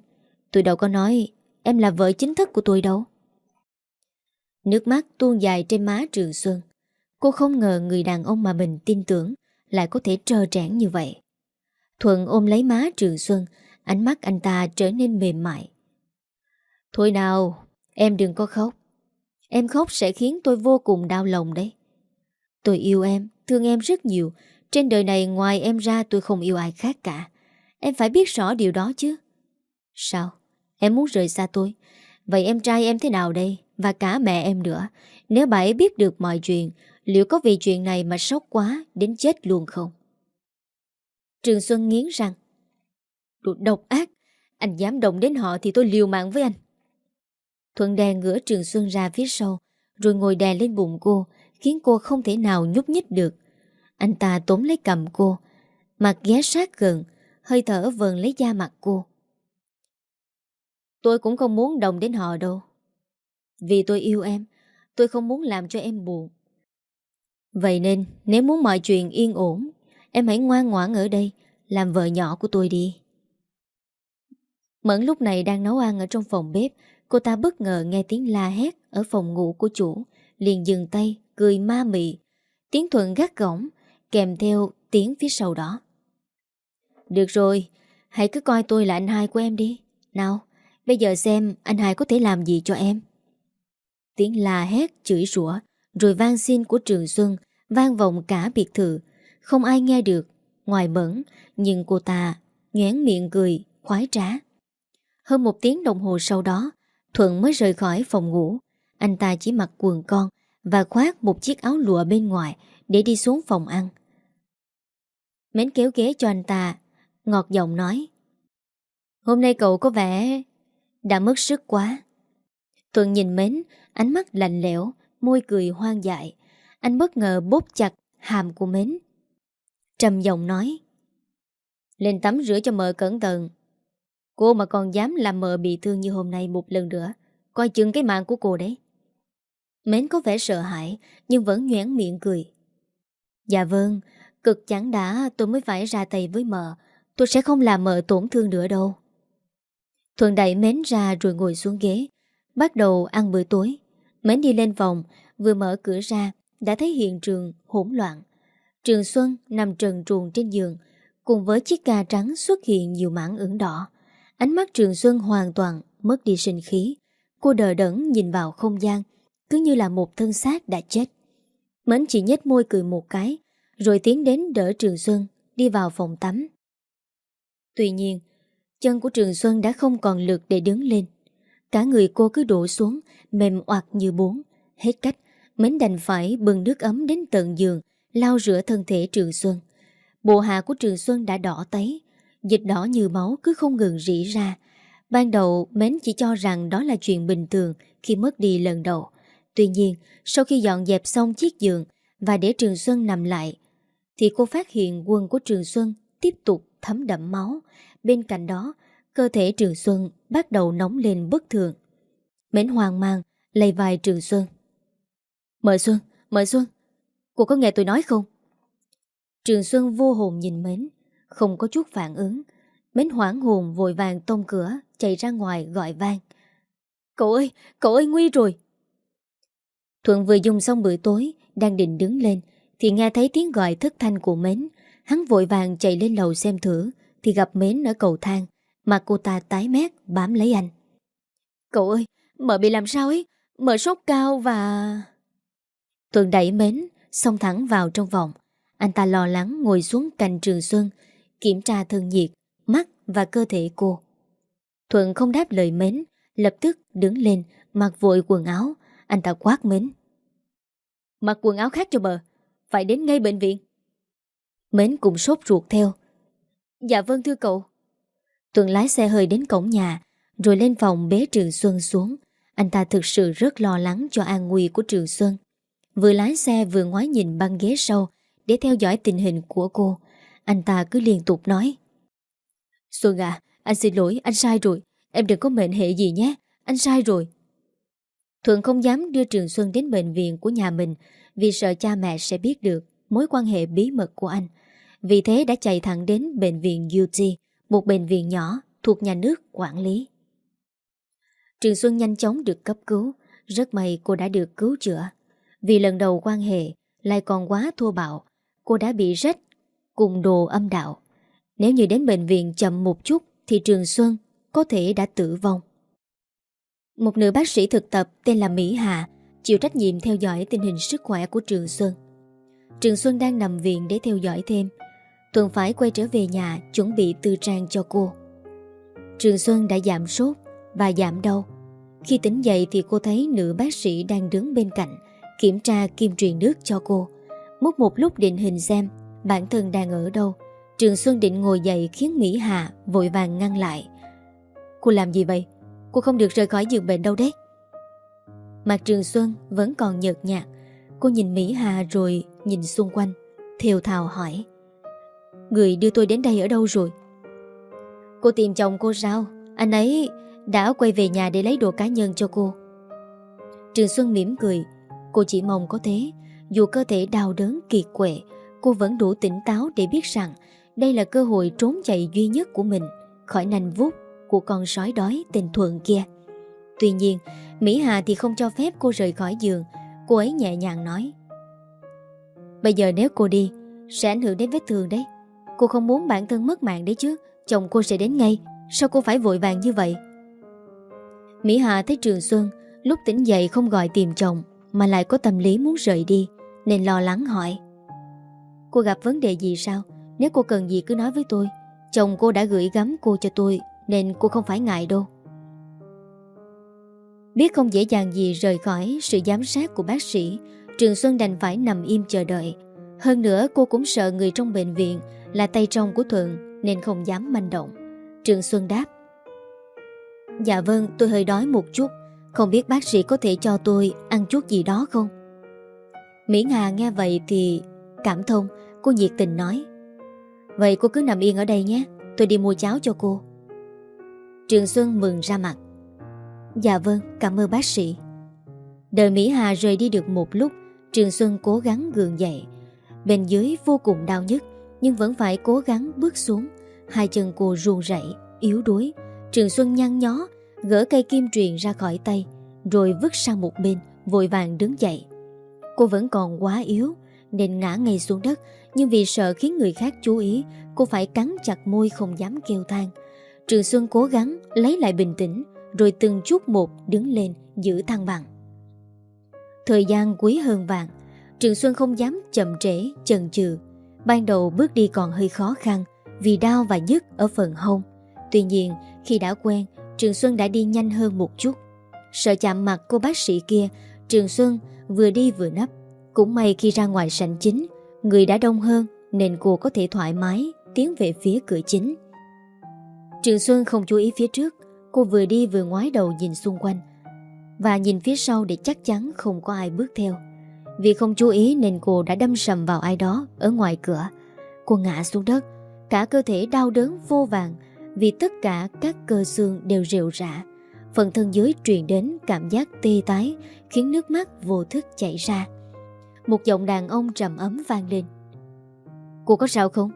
A: Tôi đâu có nói Em là vợ chính thức của tôi đâu. Nước mắt tuôn dài trên má Trường Xuân. Cô không ngờ người đàn ông mà mình tin tưởng Lại có thể trơ trẽn như vậy. Thuận ôm lấy má Trường Xuân, Ánh mắt anh ta trở nên mềm mại. Thôi nào, Em đừng có khóc. Em khóc sẽ khiến tôi vô cùng đau lòng đấy. Tôi yêu em, Thương em rất nhiều. Trên đời này ngoài em ra tôi không yêu ai khác cả. Em phải biết rõ điều đó chứ. Sao? Em muốn rời xa tôi. Vậy em trai em thế nào đây? Và cả mẹ em nữa. Nếu bà ấy biết được mọi chuyện, Liệu có vì chuyện này mà sốc quá Đến chết luôn không? Trường Xuân nghiến răng Đồ độc ác, Anh dám động đến họ thì tôi liều mạng với anh. Thuận đè ngửa Trường Xuân ra phía sau, Rồi ngồi đè lên bụng cô, Khiến cô không thể nào nhúc nhích được. Anh ta tóm lấy cầm cô Mặt ghé sát gần, Hơi thở vờn lấy da mặt cô. Tôi cũng không muốn đồng đến họ đâu. Vì tôi yêu em, Tôi không muốn làm cho em buồn. Vậy nên, nếu muốn mọi chuyện yên ổn Em hãy ngoan ngoãn ở đây Làm vợ nhỏ của tôi đi. Mẫn lúc này đang nấu ăn ở trong phòng bếp Cô ta bất ngờ nghe tiếng la hét Ở phòng ngủ của chủ Liền dừng tay, cười ma mị. Tiếng thuận gắt gỏng Kèm theo tiếng phía sau đó. Được rồi Hãy cứ coi tôi là anh hai của em đi. Nào, bây giờ xem anh hai có thể làm gì cho em. Tiếng la hét, chửi rủa Rồi vang xin của Trường Xuân Vang vọng cả biệt thự không ai nghe được. Ngoài mẫn Nhưng cô ta nhoén miệng cười, Khoái trá. Hơn một tiếng đồng hồ sau đó, Thuận mới rời khỏi phòng ngủ. Anh ta chỉ mặc quần con Và khoác một chiếc áo lụa bên ngoài Để đi xuống phòng ăn. Mến kéo ghế cho anh ta, Ngọt giọng nói, Hôm nay cậu có vẻ Đã mất sức quá. Thuận nhìn Mến, Ánh mắt lạnh lẽo, Môi cười hoang dại. Anh bất ngờ bóp chặt hàm của Mến. Trầm giọng nói. Lên tắm rửa cho mợ cẩn thận. Cô mà còn dám làm mợ bị thương như hôm nay một lần nữa, Coi chừng cái mạng của cô đấy. Mến có vẻ sợ hãi, Nhưng vẫn nhoảng miệng cười. Dạ vâng Cực chẳng đã, tôi mới phải ra tay với mợ. Tôi sẽ không làm mợ tổn thương nữa đâu. Thuận đẩy Mến ra rồi ngồi xuống ghế. Bắt đầu ăn bữa tối. Mến đi lên phòng, Vừa mở cửa ra, Đã thấy hiện trường hỗn loạn. Trường Xuân nằm trần truồng trên giường Cùng với chiếc ca trắng xuất hiện nhiều mảng ửng đỏ Ánh mắt Trường Xuân hoàn toàn mất đi sinh khí. Cô đờ đẫn nhìn vào không gian, cứ như là một thân xác đã chết. Mến chỉ nhếch môi cười một cái, rồi tiến đến đỡ Trường Xuân đi vào phòng tắm. Tuy nhiên, chân của Trường Xuân đã không còn lực để đứng lên. Cả người cô cứ đổ xuống, mềm oặt như bốn. Hết cách, Mến đành phải bưng nước ấm đến tận giường, lau rửa thân thể Trường Xuân. Bộ hạ của Trường Xuân đã đỏ tấy, Dịch đỏ như máu cứ không ngừng rỉ ra. Ban đầu Mến chỉ cho rằng đó là chuyện bình thường khi mất đi lần đầu. Tuy nhiên sau khi dọn dẹp xong chiếc giường Và để Trường Xuân nằm lại Thì cô phát hiện quân của Trường Xuân tiếp tục thấm đậm máu. Bên cạnh đó cơ thể Trường Xuân bắt đầu nóng lên bất thường. Mến hoang mang lầy vai Trường Xuân. Mời Xuân, mời Xuân Cô có nghe tôi nói không? Trường Xuân vô hồn nhìn Mến không có chút phản ứng. Mến hoảng hồn vội vàng tông cửa Chạy ra ngoài gọi vang. Cậu ơi, cậu ơi nguy rồi. Thuận vừa dùng xong bữa tối Đang định đứng lên Thì nghe thấy tiếng gọi thất thanh của Mến. Hắn vội vàng chạy lên lầu xem thử Thì gặp Mến ở cầu thang Mà cô ta tái mét bám lấy anh. Cậu ơi, mợ bị làm sao ấy? Mợ sốt cao và... Thuận đẩy Mến Xông thẳng vào trong vòng. Anh ta lo lắng ngồi xuống cạnh Trường Xuân Kiểm tra thân nhiệt, mắt và cơ thể cô. Thuận không đáp lời mến Lập tức đứng lên Mặc vội quần áo. Anh ta quát mến. Mặc quần áo khác cho bờ Phải đến ngay bệnh viện. Mến cũng sốt ruột theo. Dạ vâng thưa cậu. Tuần lái xe hơi đến cổng nhà Rồi lên phòng bế Trường Xuân xuống. Anh ta thực sự rất lo lắng cho an nguy của Trường Xuân. Vừa lái xe vừa ngoái nhìn băng ghế sau Để theo dõi tình hình của cô. Anh ta cứ liên tục nói. Xuân à Anh xin lỗi, anh sai rồi. Em đừng có mệnh hệ gì nhé, Anh sai rồi. Thuận không dám đưa Trường Xuân đến bệnh viện của nhà mình Vì sợ cha mẹ sẽ biết được Mối quan hệ bí mật của anh. Vì thế đã chạy thẳng đến bệnh viện UT Một bệnh viện nhỏ Thuộc nhà nước quản lý. Trường Xuân nhanh chóng được cấp cứu. Rất may cô đã được cứu chữa. Vì lần đầu quan hệ, Lại còn quá thua bạo, Cô đã bị rách Cùng đồ âm đạo. Nếu như đến bệnh viện chậm một chút Thì Trường Xuân có thể đã tử vong. Một nữ bác sĩ thực tập tên là Mỹ Hà Chịu trách nhiệm theo dõi tình hình sức khỏe của Trường Xuân. Trường Xuân đang nằm viện để theo dõi thêm. Tuần phải quay trở về nhà Chuẩn bị tư trang cho cô. Trường Xuân đã giảm sốt Và giảm đau. Khi tỉnh dậy thì cô thấy nữ bác sĩ đang đứng bên cạnh. Kiểm tra kim truyền nước cho cô. Múc một lúc định hình xem, Bản thân đang ở đâu. Trường Xuân định ngồi dậy khiến Mỹ Hà Vội vàng ngăn lại. Cô làm gì vậy? Cô không được rời khỏi giường bệnh đâu đấy. Mặt Trường Xuân vẫn còn nhợt nhạt. Cô nhìn Mỹ Hà rồi nhìn xung quanh, Thều thào hỏi. Người đưa tôi đến đây ở đâu rồi? Cô tìm chồng cô sao? Anh ấy đã quay về nhà để lấy đồ cá nhân cho cô. Trường Xuân mỉm cười Cô chỉ mong có thế. Dù cơ thể đau đớn, kiệt quệ, Cô vẫn đủ tỉnh táo để biết rằng Đây là cơ hội trốn chạy duy nhất của mình Khỏi nành vút của con sói đói tên Thuận kia. Tuy nhiên, Mỹ Hà thì không cho phép cô rời khỏi giường. Cô ấy nhẹ nhàng nói, Bây giờ nếu cô đi, Sẽ ảnh hưởng đến vết thương đấy. Cô không muốn bản thân mất mạng đấy chứ. Chồng cô sẽ đến ngay. Sao cô phải vội vàng như vậy? Mỹ Hà thấy Trường Xuân Lúc tỉnh dậy không gọi tìm chồng. Mà lại có tâm lý muốn rời đi, Nên lo lắng hỏi. Cô gặp vấn đề gì sao? Nếu cô cần gì cứ nói với tôi. Chồng cô đã gửi gắm cô cho tôi, Nên cô không phải ngại đâu. Biết không dễ dàng gì rời khỏi sự giám sát của bác sĩ, Trường Xuân đành phải nằm im chờ đợi. Hơn nữa, cô cũng sợ người trong bệnh viện Là tay trong của Thuận, Nên không dám manh động. Trường Xuân đáp. Dạ vâng tôi hơi đói một chút. Không biết bác sĩ có thể cho tôi ăn chút gì đó không? Mỹ Hà nghe vậy thì Cảm thông, Cô nhiệt tình nói. Vậy cô cứ nằm yên ở đây nhé, Tôi đi mua cháo cho cô. Trường Xuân mừng ra mặt. Dạ vâng cảm ơn bác sĩ. Đợi Mỹ Hà rời đi được một lúc, Trường Xuân cố gắng gượng dậy. Bên dưới vô cùng đau nhức, Nhưng vẫn phải cố gắng bước xuống. Hai chân cô ruồn rẩy, Yếu đuối. Trường Xuân nhăn nhó Gỡ cây kim truyền ra khỏi tay, Rồi vứt sang một bên, Vội vàng đứng dậy. Cô vẫn còn quá yếu, Nên ngã ngay xuống đất, Nhưng vì sợ khiến người khác chú ý, Cô phải cắn chặt môi không dám kêu than. Trường Xuân cố gắng lấy lại bình tĩnh, Rồi từng chút một đứng lên, Giữ thăng bằng. Thời gian quý hơn vàng, Trường Xuân không dám chậm trễ, chần chừ. Ban đầu bước đi còn hơi khó khăn, Vì đau và nhức ở phần hông. Tuy nhiên, khi đã quen Trường Xuân đã đi nhanh hơn một chút. Sợ chạm mặt cô bác sĩ kia, Trường Xuân vừa đi vừa nấp. Cũng may khi ra ngoài sảnh chính, Người đã đông hơn, Nên cô có thể thoải mái Tiến về phía cửa chính. Trường Xuân không chú ý phía trước, Cô vừa đi vừa ngoái đầu nhìn xung quanh. Và nhìn phía sau để chắc chắn không có ai bước theo. Vì không chú ý nên cô đã đâm sầm vào ai đó Ở ngoài cửa. Cô ngã xuống đất, Cả cơ thể đau đớn vô vàng vì tất cả các cơ xương đều rệu rã. Phần thân dưới truyền đến cảm giác tê tái, Khiến nước mắt vô thức chảy ra. Một giọng đàn ông trầm ấm vang lên. Cô có sao không?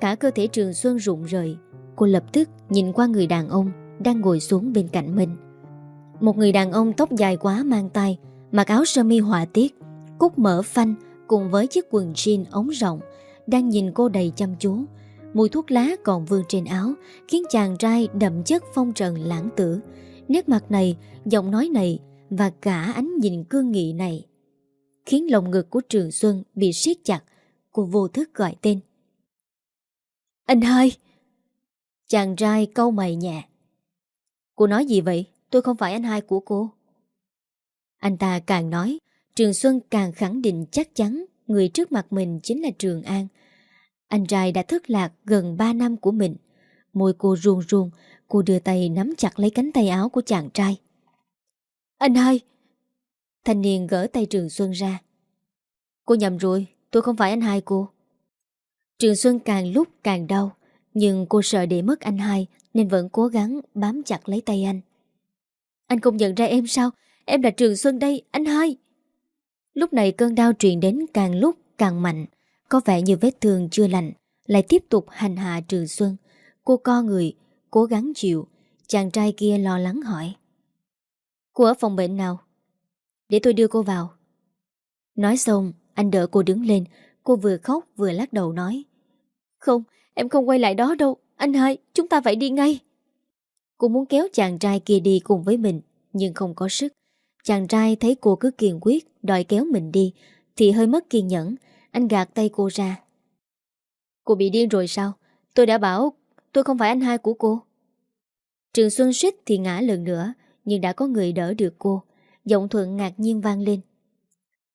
A: Cả cơ thể Trường Xuân rụng rời. Cô lập tức nhìn qua người đàn ông Đang ngồi xuống bên cạnh mình. Một người đàn ông tóc dài quá mang tay Mặc áo sơ mi họa tiết, Cúc mở phanh Cùng với chiếc quần jean ống rộng, Đang nhìn cô đầy chăm chú. Mùi thuốc lá còn vương trên áo Khiến chàng trai đậm chất phong trần lãng tử Nét mặt này Giọng nói này Và cả ánh nhìn cương nghị này Khiến lồng ngực của Trường Xuân bị siết chặt Cô vô thức gọi tên Anh hai Chàng trai câu mày nhẹ Cô nói gì vậy? Tôi không phải anh hai của cô. Anh ta càng nói, Trường Xuân càng khẳng định chắc chắn người trước mặt mình chính là Trường An. Anh trai đã thất lạc gần 3 năm của mình. Môi cô ruồn ruồn, cô đưa tay nắm chặt lấy cánh tay áo của chàng trai. Anh hai! Thanh niên gỡ tay Trường Xuân ra. Cô nhầm rồi, tôi không phải anh hai cô. Trường Xuân càng lúc càng đau, nhưng cô sợ để mất anh hai nên vẫn cố gắng bám chặt lấy tay anh. Anh không nhận ra em sao? Em là Trường Xuân đây, anh hai. Lúc này cơn đau truyền đến càng lúc càng mạnh, có vẻ như vết thương chưa lành, lại tiếp tục hành hạ Trường Xuân. Cô co người, cố gắng chịu. Chàng trai kia lo lắng hỏi. Cô ở phòng bệnh nào? Để tôi đưa cô vào. Nói xong, anh đỡ cô đứng lên, cô vừa khóc vừa lắc đầu nói. Không, em không quay lại đó đâu. Anh hai, chúng ta phải đi ngay. Cô muốn kéo chàng trai kia đi cùng với mình, nhưng không có sức. Chàng trai thấy cô cứ kiên quyết, đòi kéo mình đi, thì hơi mất kiên nhẫn. Anh gạt tay cô ra. Cô bị điên rồi sao? Tôi đã bảo tôi không phải anh hai của cô. Trường Xuân suýt thì ngã lần nữa, nhưng đã có người đỡ được cô. Giọng Thuận ngạc nhiên vang lên.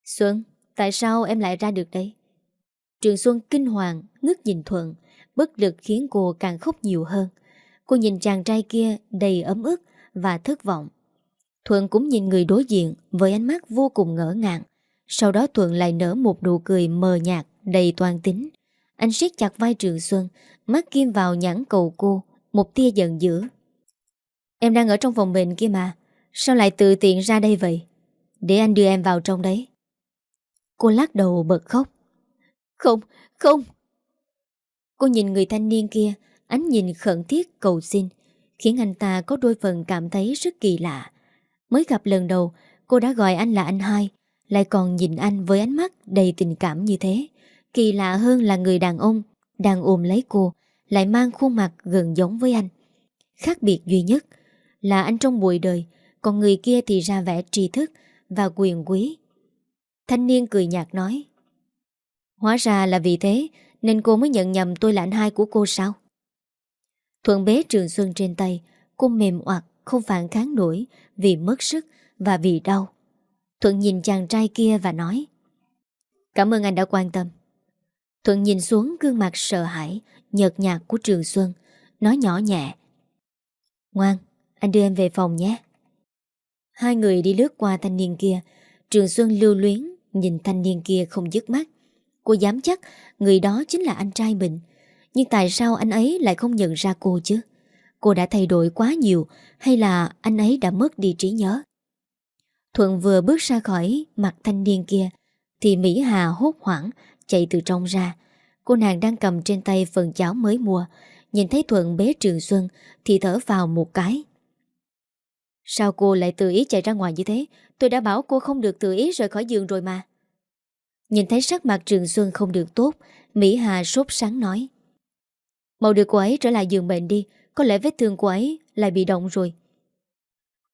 A: Xuân, tại sao em lại ra được đây? Trường Xuân kinh hoàng, ngước nhìn Thuận, bất lực khiến cô càng khóc nhiều hơn. Cô nhìn chàng trai kia đầy ấm ức và thất vọng. Thuận cũng nhìn người đối diện với ánh mắt vô cùng ngỡ ngàng. Sau đó Thuận lại nở một nụ cười mờ nhạt, đầy toàn tính. Anh siết chặt vai Trường Xuân, mắt kim vào nhãn cầu cô, một tia giận dữ. Em đang ở trong phòng bệnh kia mà, sao lại tự tiện ra đây vậy? Để anh đưa em vào trong đấy. Cô lắc đầu bật khóc. Không, không. Cô nhìn người thanh niên kia, ánh nhìn khẩn thiết cầu xin, khiến anh ta có đôi phần cảm thấy rất kỳ lạ. Mới gặp lần đầu, cô đã gọi anh là anh hai, lại còn nhìn anh với ánh mắt đầy tình cảm như thế. Kỳ lạ hơn là người đàn ông đang ôm lấy cô, lại mang khuôn mặt gần giống với anh. Khác biệt duy nhất là anh trong bụi đời, còn người kia thì ra vẻ tri thức và quyền quý. Thanh niên cười nhạt nói Hóa ra là vì thế Nên cô mới nhận nhầm tôi là anh hai của cô sao Thuận bế Trường Xuân trên tay Cô mềm oặt Không phản kháng nổi Vì mất sức và vì đau Thuận nhìn chàng trai kia và nói Cảm ơn anh đã quan tâm. Thuận nhìn xuống gương mặt sợ hãi Nhợt nhạt của Trường Xuân Nói nhỏ nhẹ Ngoan, anh đưa em về phòng nhé. Hai người đi lướt qua thanh niên kia Trường Xuân lưu luyến Nhìn thanh niên kia không dứt mắt. Cô dám chắc người đó chính là anh trai mình Nhưng tại sao anh ấy lại không nhận ra cô chứ? Cô đã thay đổi quá nhiều Hay là anh ấy đã mất đi trí nhớ? Thuận vừa bước ra khỏi mặt thanh niên kia, Thì Mỹ Hà hốt hoảng Chạy từ trong ra. Cô nàng đang cầm trên tay phần cháo mới mua, Nhìn thấy Thuận bế Trường Xuân Thì thở vào một cái. Sao cô lại tự ý chạy ra ngoài như thế? Tôi đã bảo cô không được tự ý rời khỏi giường rồi mà. Nhìn thấy sắc mặt Trường Xuân không được tốt, Mỹ Hà sốt sáng nói. Mau đưa cô ấy trở lại giường bệnh đi, Có lẽ vết thương cô ấy lại bị động rồi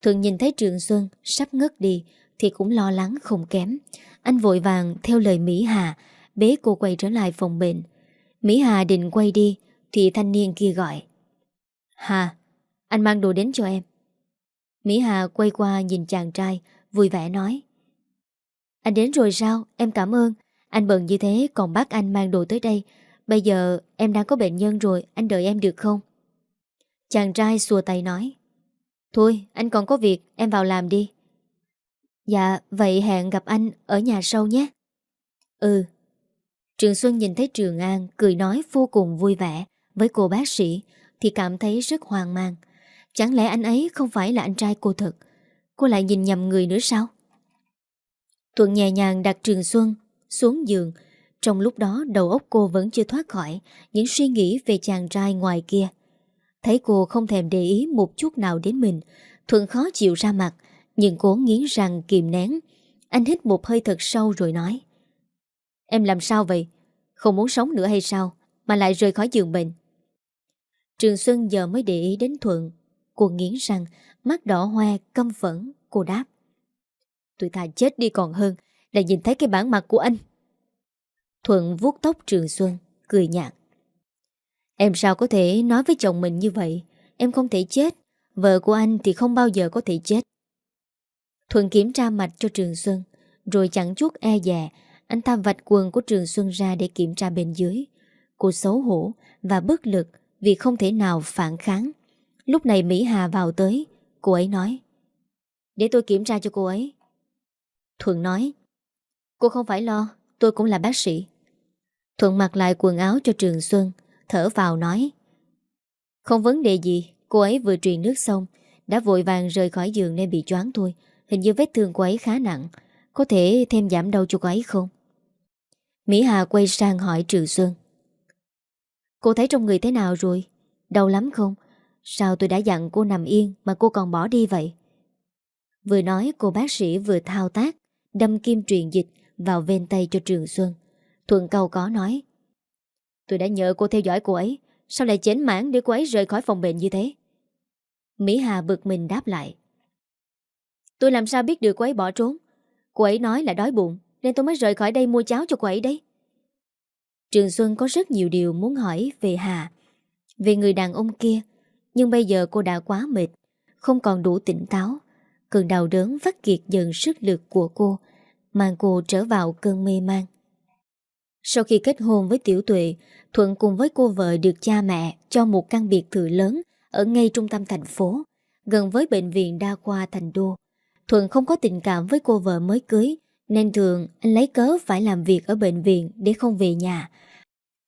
A: thường nhìn thấy Trường Xuân sắp ngất đi Thì cũng lo lắng không kém. Anh vội vàng theo lời Mỹ Hà Bế cô quay trở lại phòng bệnh. Mỹ Hà định quay đi Thì thanh niên kia gọi Hà, anh mang đồ đến cho em. Mỹ Hà quay qua nhìn chàng trai Vui vẻ nói Anh đến rồi sao? Em cảm ơn. Anh bận như thế? Còn bắt anh mang đồ tới đây. Bây giờ em đang có bệnh nhân rồi Anh đợi em được không? Chàng trai xua tay nói Thôi, anh còn có việc, Em vào làm đi. Dạ vậy hẹn gặp anh ở nhà sau nhé. Ừ. Trường Xuân nhìn thấy Trường An Cười nói vô cùng vui vẻ Với cô bác sĩ Thì cảm thấy rất hoang mang. Chẳng lẽ anh ấy không phải là anh trai cô thật? Cô lại nhìn nhầm người nữa sao? Thuận nhẹ nhàng đặt Trường Xuân xuống giường. Trong lúc đó, đầu óc cô vẫn chưa thoát khỏi Những suy nghĩ về chàng trai ngoài kia. Thấy cô không thèm để ý một chút nào đến mình Thuận khó chịu ra mặt Nhưng cố nghiến răng kìm nén Anh hít một hơi thật sâu rồi nói Em làm sao vậy Không muốn sống nữa hay sao Mà lại rời khỏi giường bệnh Trường Xuân giờ mới để ý đến Thuận Cô nghiến răng, mắt đỏ hoe, căm phẫn, cô đáp. Tôi thà chết đi còn hơn là nhìn thấy cái bản mặt của anh. Thuận vuốt tóc Trường Xuân, cười nhạt. Em sao có thể nói với chồng mình như vậy? Em không thể chết, Vợ của anh thì không bao giờ có thể chết. Thuận kiểm tra mạch cho Trường Xuân Rồi chẳng chút e dè Anh ta vạch quần của Trường Xuân ra để kiểm tra bên dưới. Cô xấu hổ và bất lực Vì không thể nào phản kháng. Lúc này Mỹ Hà vào tới Cô ấy nói Để tôi kiểm tra cho cô ấy. Thuận nói Cô không phải lo Tôi cũng là bác sĩ. Thuận mặc lại quần áo cho Trường Xuân Thở vào nói. Không vấn đề gì, Cô ấy vừa truyền nước xong, Đã vội vàng rời khỏi giường nên bị choáng thôi. Hình như vết thương cô ấy khá nặng. Có thể thêm giảm đau cho cô ấy không? Mỹ Hà quay sang hỏi Trường Xuân. Cô thấy trong người thế nào rồi? Đau lắm không? Sao tôi đã dặn cô nằm yên Mà cô còn bỏ đi vậy? Vừa nói, cô bác sĩ vừa thao tác, Đâm kim truyền dịch vào ven tay cho Trường Xuân. Thuận cầu có nói Tôi đã nhờ cô theo dõi cô ấy. Sao lại chến mãn để cô ấy rời khỏi phòng bệnh như thế? Mỹ Hà bực mình đáp lại. Tôi làm sao biết được cô ấy bỏ trốn? Cô ấy nói là đói bụng, Nên tôi mới rời khỏi đây mua cháo cho cô ấy đấy. Trường Xuân có rất nhiều điều muốn hỏi về Hà, Về người đàn ông kia, Nhưng bây giờ cô đã quá mệt, Không còn đủ tỉnh táo. Cơn đau đớn vắt kiệt dần sức lực của cô Mang cô trở vào cơn mê man. Sau khi kết hôn với Tiểu Tuệ, Thuận cùng với cô vợ được cha mẹ Cho một căn biệt thự lớn Ở ngay trung tâm thành phố, Gần với bệnh viện đa khoa thành đô. Thuận không có tình cảm với cô vợ mới cưới, Nên thường anh lấy cớ phải làm việc ở bệnh viện Để không về nhà.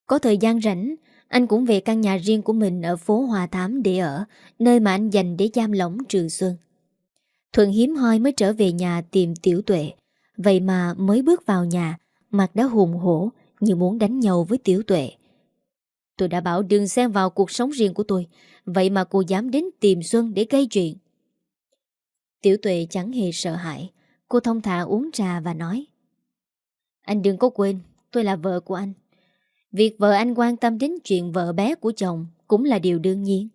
A: Có thời gian rảnh, Anh cũng về căn nhà riêng của mình Ở phố Hòa Thám để ở, Nơi mà anh dành để giam lỏng Trường Xuân. Thuận hiếm hoi mới trở về nhà tìm tiểu tuệ. Vậy mà mới bước vào nhà, Mặt đã hùng hổ như muốn đánh nhau với tiểu tuệ. Tôi đã bảo đừng xen vào cuộc sống riêng của tôi, Vậy mà cô dám đến tìm Xuân để gây chuyện. Tiểu tuệ chẳng hề sợ hãi, Cô thông thả uống trà và nói. Anh đừng có quên, Tôi là vợ của anh. Việc vợ anh quan tâm đến chuyện vợ bé của chồng Cũng là điều đương nhiên.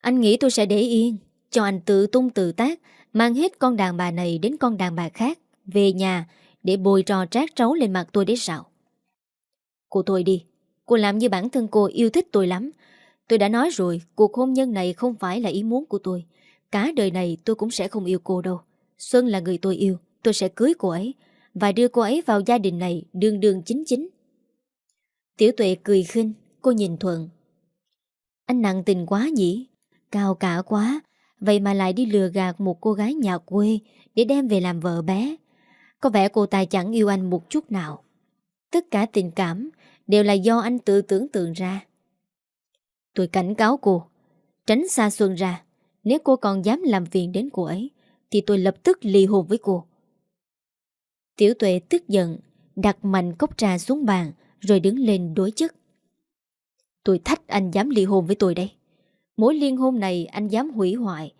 A: Anh nghĩ tôi sẽ để yên, Cho anh tự tung tự tác, Mang hết con đàn bà này đến con đàn bà khác, Về nhà, Để bồi trò trát trấu lên mặt tôi để sao Cô thôi đi. Cô làm như bản thân cô yêu thích tôi lắm. Tôi đã nói rồi, Cuộc hôn nhân này không phải là ý muốn của tôi. Cả đời này tôi cũng sẽ không yêu cô đâu. Xuân là người tôi yêu, Tôi sẽ cưới cô ấy Và đưa cô ấy vào gia đình này đường đường chính chính. Tiểu tuệ cười khinh, Cô nhìn Thuận. Anh nặng tình quá nhỉ? Cao cả quá. Vậy mà lại đi lừa gạt một cô gái nhà quê Để đem về làm vợ bé. Có vẻ cô ta chẳng yêu anh một chút nào. Tất cả tình cảm Đều là do anh tự tưởng tượng ra. Tôi cảnh cáo cô, Tránh xa Xuân ra. Nếu cô còn dám làm phiền đến cô ấy, Thì tôi lập tức ly hôn với cô. Tiểu tuệ tức giận, Đặt mạnh cốc trà xuống bàn, Rồi đứng lên đối chất. Tôi thách anh dám ly hôn với tôi đây. Mối liên hôn này anh dám hủy hoại,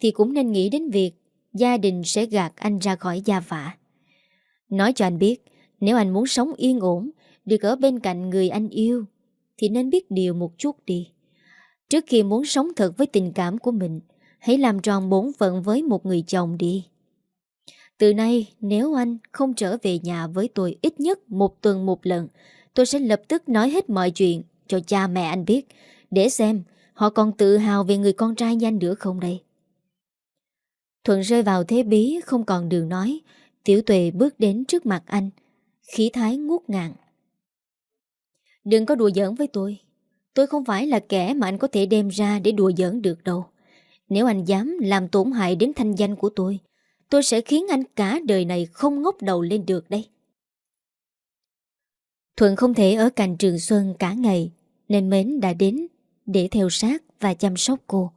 A: Thì cũng nên nghĩ đến việc Gia đình sẽ gạt anh ra khỏi gia vả. Nói cho anh biết, Nếu anh muốn sống yên ổn được ở bên cạnh người anh yêu, Thì nên biết điều một chút đi. Trước khi muốn sống thật với tình cảm của mình, Hãy làm tròn bổn phận với một người chồng đi. Từ nay, nếu anh không trở về nhà với tôi ít nhất một tuần một lần, Tôi sẽ lập tức nói hết mọi chuyện cho cha mẹ anh biết, Để xem Họ còn tự hào về người con trai nhanh nữa không đây. Thuận rơi vào thế bí Không còn đường nói, Tiểu tuệ bước đến trước mặt anh, Khí thái ngút ngàng. Đừng có đùa giỡn với tôi Tôi không phải là kẻ mà anh có thể đem ra Để đùa giỡn được đâu Nếu anh dám làm tổn hại đến thanh danh của tôi Tôi sẽ khiến anh cả đời này Không ngóc đầu lên được đây Thuận không thể ở cạnh Trường Xuân cả ngày Nên Mến đã đến để theo sát và chăm sóc cô.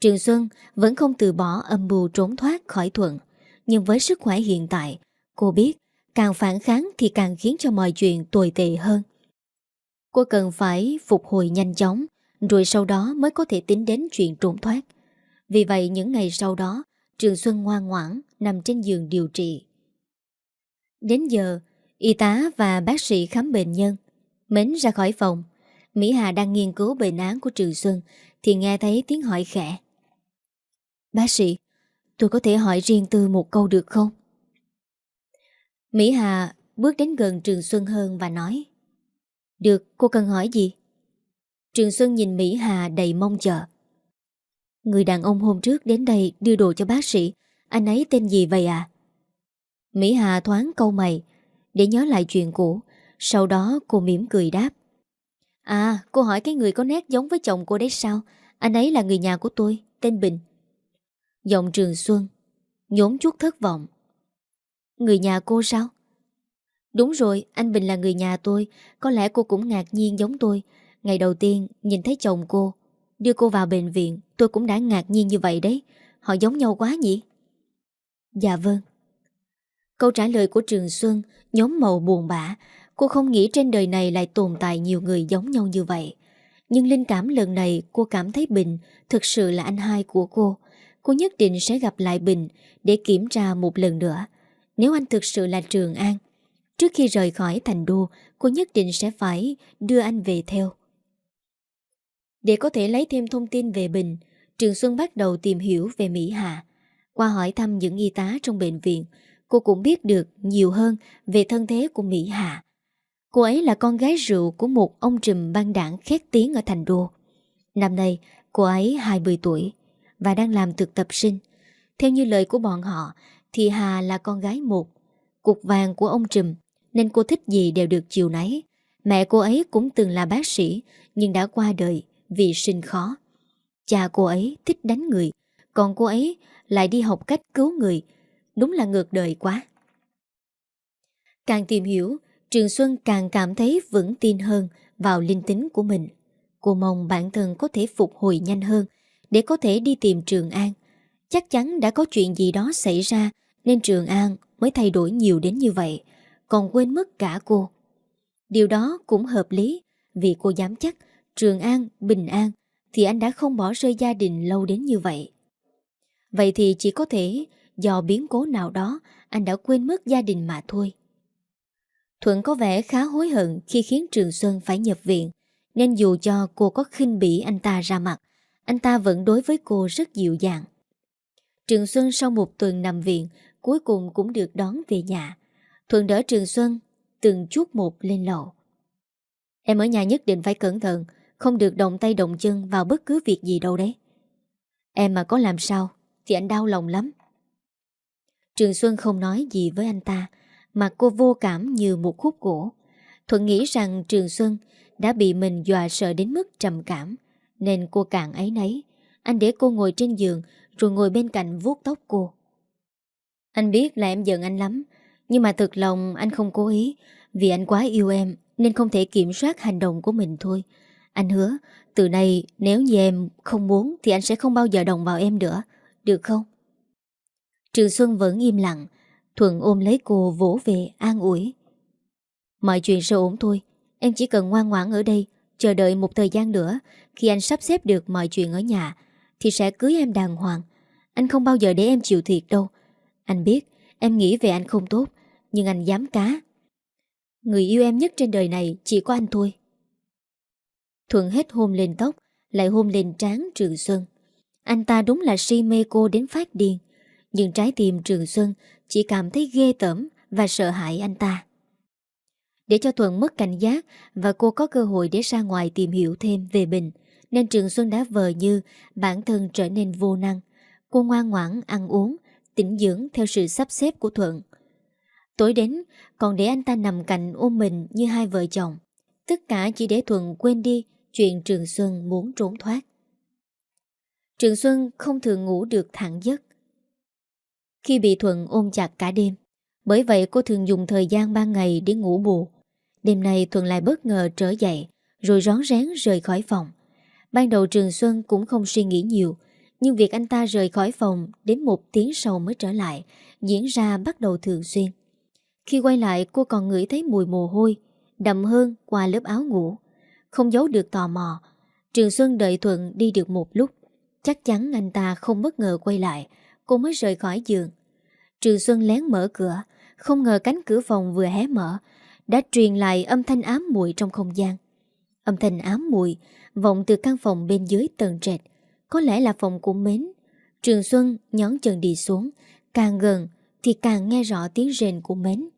A: Trường Xuân vẫn không từ bỏ âm mưu trốn thoát khỏi Thuận, nhưng với sức khỏe hiện tại, cô biết càng phản kháng thì càng khiến cho mọi chuyện tồi tệ hơn. Cô cần phải phục hồi nhanh chóng, rồi sau đó mới có thể tính đến chuyện trốn thoát. Vì vậy những ngày sau đó, Trường Xuân ngoan ngoãn nằm trên giường điều trị. Đến giờ, y tá và bác sĩ khám bệnh nhân, mến ra khỏi phòng, Mỹ Hà đang nghiên cứu bệnh án của Trường Xuân Thì nghe thấy tiếng hỏi khẽ Bác sĩ Tôi có thể hỏi riêng tư một câu được không? Mỹ Hà bước đến gần Trường Xuân hơn và nói được, cô cần hỏi gì? Trường Xuân nhìn Mỹ Hà đầy mong chờ. Người đàn ông hôm trước đến đây đưa đồ cho bác sĩ. Anh ấy tên gì vậy à? Mỹ Hà thoáng câu mày Để nhớ lại chuyện cũ. Sau đó cô mỉm cười đáp. À cô hỏi cái người có nét giống với chồng cô đấy sao? Anh ấy là người nhà của tôi Tên Bình. Giọng Trường Xuân Nhốn chút thất vọng. Người nhà cô sao? Đúng rồi, anh Bình là người nhà tôi, Có lẽ cô cũng ngạc nhiên giống tôi. Ngày đầu tiên, nhìn thấy chồng cô, Đưa cô vào bệnh viện, Tôi cũng đã ngạc nhiên như vậy đấy. Họ giống nhau quá nhỉ? Dạ vâng. Câu trả lời của Trường Xuân, Nhóm màu buồn bã. Cô không nghĩ trên đời này lại tồn tại nhiều người giống nhau như vậy. Nhưng linh cảm lần này, cô cảm thấy Bình Thực sự là anh hai của cô. Cô nhất định sẽ gặp lại Bình Để kiểm tra một lần nữa. Nếu anh thực sự là Trường An Trước khi rời khỏi thành đô, Cô nhất định sẽ phải đưa anh về theo. Để có thể lấy thêm thông tin về Bình, Trường Xuân bắt đầu tìm hiểu về Mỹ Hà Qua hỏi thăm những y tá trong bệnh viện, Cô cũng biết được nhiều hơn về thân thế của Mỹ Hà Cô ấy là con gái rượu của một ông trùm băng đảng khét tiếng ở thành đô. Năm nay, cô ấy 20 tuổi Và đang làm thực tập sinh. Theo như lời của bọn họ, Thì Hà là con gái một, Cục vàng của ông trùm. Nên cô thích gì đều được chiều nấy. Mẹ cô ấy cũng từng là bác sĩ, Nhưng đã qua đời vì sinh khó. Cha cô ấy thích đánh người, Còn cô ấy lại đi học cách cứu người. Đúng là ngược đời quá. Càng tìm hiểu, Trường Xuân càng cảm thấy vững tin hơn Vào linh tính của mình. Cô mong bản thân có thể phục hồi nhanh hơn Để có thể đi tìm Trường An. Chắc chắn đã có chuyện gì đó xảy ra Nên Trường An mới thay đổi nhiều đến như vậy. Còn quên mất cả cô. Điều đó cũng hợp lý Vì cô dám chắc Trường An, bình an Thì anh đã không bỏ rơi gia đình lâu đến như vậy. Vậy thì chỉ có thể Do biến cố nào đó Anh đã quên mất gia đình mà thôi. Thuận có vẻ khá hối hận Khi khiến Trường Xuân phải nhập viện Nên dù cho cô có khinh bỉ anh ta ra mặt Anh ta vẫn đối với cô rất dịu dàng. Trường Xuân sau một tuần nằm viện Cuối cùng cũng được đón về nhà. Thuận đỡ Trường Xuân, Từng chút một lên lầu. Em ở nhà nhất định phải cẩn thận, Không được động tay động chân vào bất cứ việc gì đâu đấy. Em mà có làm sao, Thì anh đau lòng lắm. Trường Xuân không nói gì với anh ta, Mà cô vô cảm như một khúc gỗ. Thuận nghĩ rằng Trường Xuân Đã bị mình dọa sợ đến mức trầm cảm, Nên cô càng ấy nấy. Anh để cô ngồi trên giường, Rồi ngồi bên cạnh vuốt tóc cô. Anh biết là em giận anh lắm nhưng mà thực lòng, anh không cố ý. Vì anh quá yêu em, Nên không thể kiểm soát hành động của mình thôi. Anh hứa, Từ nay nếu như em không muốn Thì anh sẽ không bao giờ đồng vào em nữa. Được không? Trường Xuân vẫn im lặng, Thuận ôm lấy cô vỗ về, an ủi. Mọi chuyện sẽ ổn thôi, Em chỉ cần ngoan ngoãn ở đây, Chờ đợi một thời gian nữa. Khi anh sắp xếp được mọi chuyện ở nhà, Thì sẽ cưới em đàng hoàng. Anh không bao giờ để em chịu thiệt đâu. Anh biết, em nghĩ về anh không tốt. Nhưng anh dám cá Người yêu em nhất trên đời này chỉ có anh thôi Thuận hết hôn lên tóc Lại hôn lên trán Trường Xuân Anh ta đúng là si mê cô đến phát điên nhưng trái tim Trường Xuân chỉ cảm thấy ghê tởm và sợ hãi anh ta. Để cho Thuận mất cảnh giác và cô có cơ hội để ra ngoài tìm hiểu thêm về Bình, nên Trường Xuân đã vờ như bản thân trở nên vô năng. Cô ngoan ngoãn ăn uống, tỉnh dưỡng theo sự sắp xếp của Thuận. Tối đến, còn để anh ta nằm cạnh ôm mình như hai vợ chồng. Tất cả chỉ để Thuận quên đi chuyện Trường Xuân muốn trốn thoát. Trường Xuân không thường ngủ được thẳng giấc khi bị Thuận ôm chặt cả đêm. Bởi vậy cô thường dùng thời gian ban ngày để ngủ bù. Đêm nay Thuận lại bất ngờ trở dậy, rồi rón rén rời khỏi phòng. Ban đầu Trường Xuân cũng không suy nghĩ nhiều, nhưng việc anh ta rời khỏi phòng đến một tiếng sau mới trở lại, diễn ra bắt đầu thường xuyên. Khi quay lại cô còn ngửi thấy mùi mồ hôi, đậm hơn qua lớp áo ngủ. Không giấu được tò mò, Trường Xuân đợi Thuận đi được một lúc. Chắc chắn anh ta không bất ngờ quay lại, cô mới rời khỏi giường. Trường Xuân lén mở cửa, không ngờ cánh cửa phòng vừa hé mở, đã truyền lại âm thanh ám muội trong không gian. Âm thanh ám muội vọng từ căn phòng bên dưới tầng trệt, có lẽ là phòng của Mến. Trường Xuân nhón chân đi xuống, càng gần thì càng nghe rõ tiếng rền của Mến.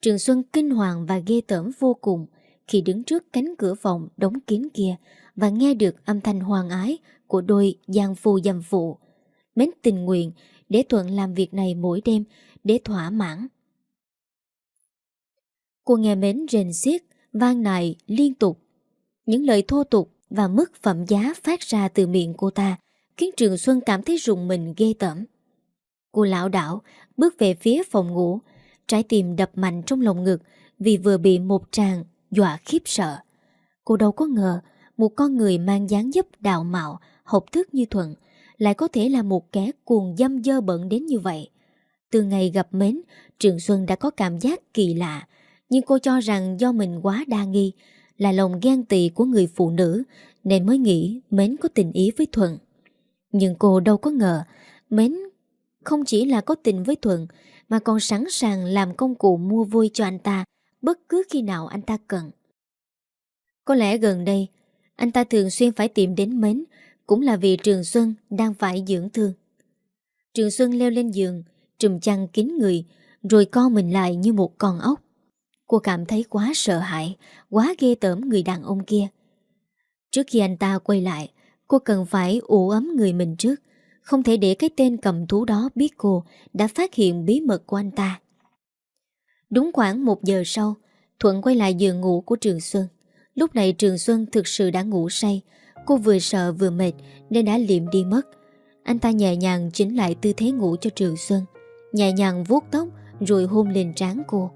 A: Trường Xuân kinh hoàng và ghê tởm vô cùng khi đứng trước cánh cửa phòng đóng kín kia và nghe được âm thanh hoàng ái của đôi giang phu dâm phụ. Mến tình nguyện để Thuận làm việc này mỗi đêm để thỏa mãn. Cô nghe Mến rền xiết, vang nài liên tục. Những lời thô tục và mức phẩm giá phát ra từ miệng cô ta khiến Trường Xuân cảm thấy rùng mình ghê tởm. Cô lão đảo bước về phía phòng ngủ, trái tim đập mạnh trong lồng ngực vì vừa bị một tràng dọa khiếp sợ. Cô đâu có ngờ một con người mang dáng dấp đạo mạo, học thức như Thuận lại có thể là một kẻ cuồng dâm dơ bẩn đến như vậy. Từ ngày gặp Mến, Trường Xuân đã có cảm giác kỳ lạ, nhưng cô cho rằng do mình quá đa nghi, là lòng ghen tị của người phụ nữ, nên mới nghĩ Mến có tình ý với Thuận. Nhưng cô đâu có ngờ, Mến không chỉ là có tình với Thuận, mà còn sẵn sàng làm công cụ mua vui cho anh ta bất cứ khi nào anh ta cần. Có lẽ gần đây, anh ta thường xuyên phải tìm đến Mến cũng là vì Trường Xuân đang phải dưỡng thương. Trường Xuân leo lên giường, trùm chăn kín người, rồi co mình lại như một con ốc. Cô cảm thấy quá sợ hãi, quá ghê tởm người đàn ông kia. Trước khi anh ta quay lại, cô cần phải ủ ấm người mình trước. Không thể để cái tên cầm thú đó biết cô đã phát hiện bí mật của anh ta. Đúng khoảng một giờ sau, Thuận quay lại giường ngủ của Trường Xuân. Lúc này Trường Xuân thực sự đã ngủ say, Cô vừa sợ vừa mệt Nên đã liệm đi mất. Anh ta nhẹ nhàng chỉnh lại tư thế ngủ cho Trường Xuân. Nhẹ nhàng vuốt tóc Rồi hôn lên trán cô.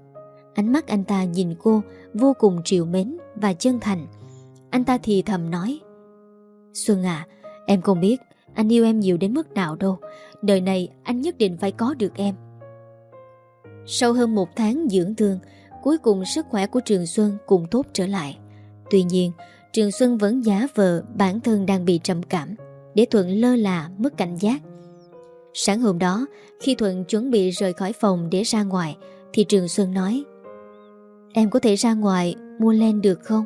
A: Ánh mắt anh ta nhìn cô Vô cùng triệu mến và chân thành. Anh ta thì thầm nói Xuân à Em không biết anh yêu em nhiều đến mức nào đâu. Đời này, anh nhất định phải có được em. Sau hơn một tháng dưỡng thương, Cuối cùng sức khỏe của Trường Xuân cũng tốt trở lại. Tuy nhiên, Trường Xuân vẫn giả vờ bản thân đang bị trầm cảm, Để Thuận lơ là mất cảnh giác. Sáng hôm đó, Khi Thuận chuẩn bị rời khỏi phòng để ra ngoài, Thì Trường Xuân nói, Em có thể ra ngoài mua len được không?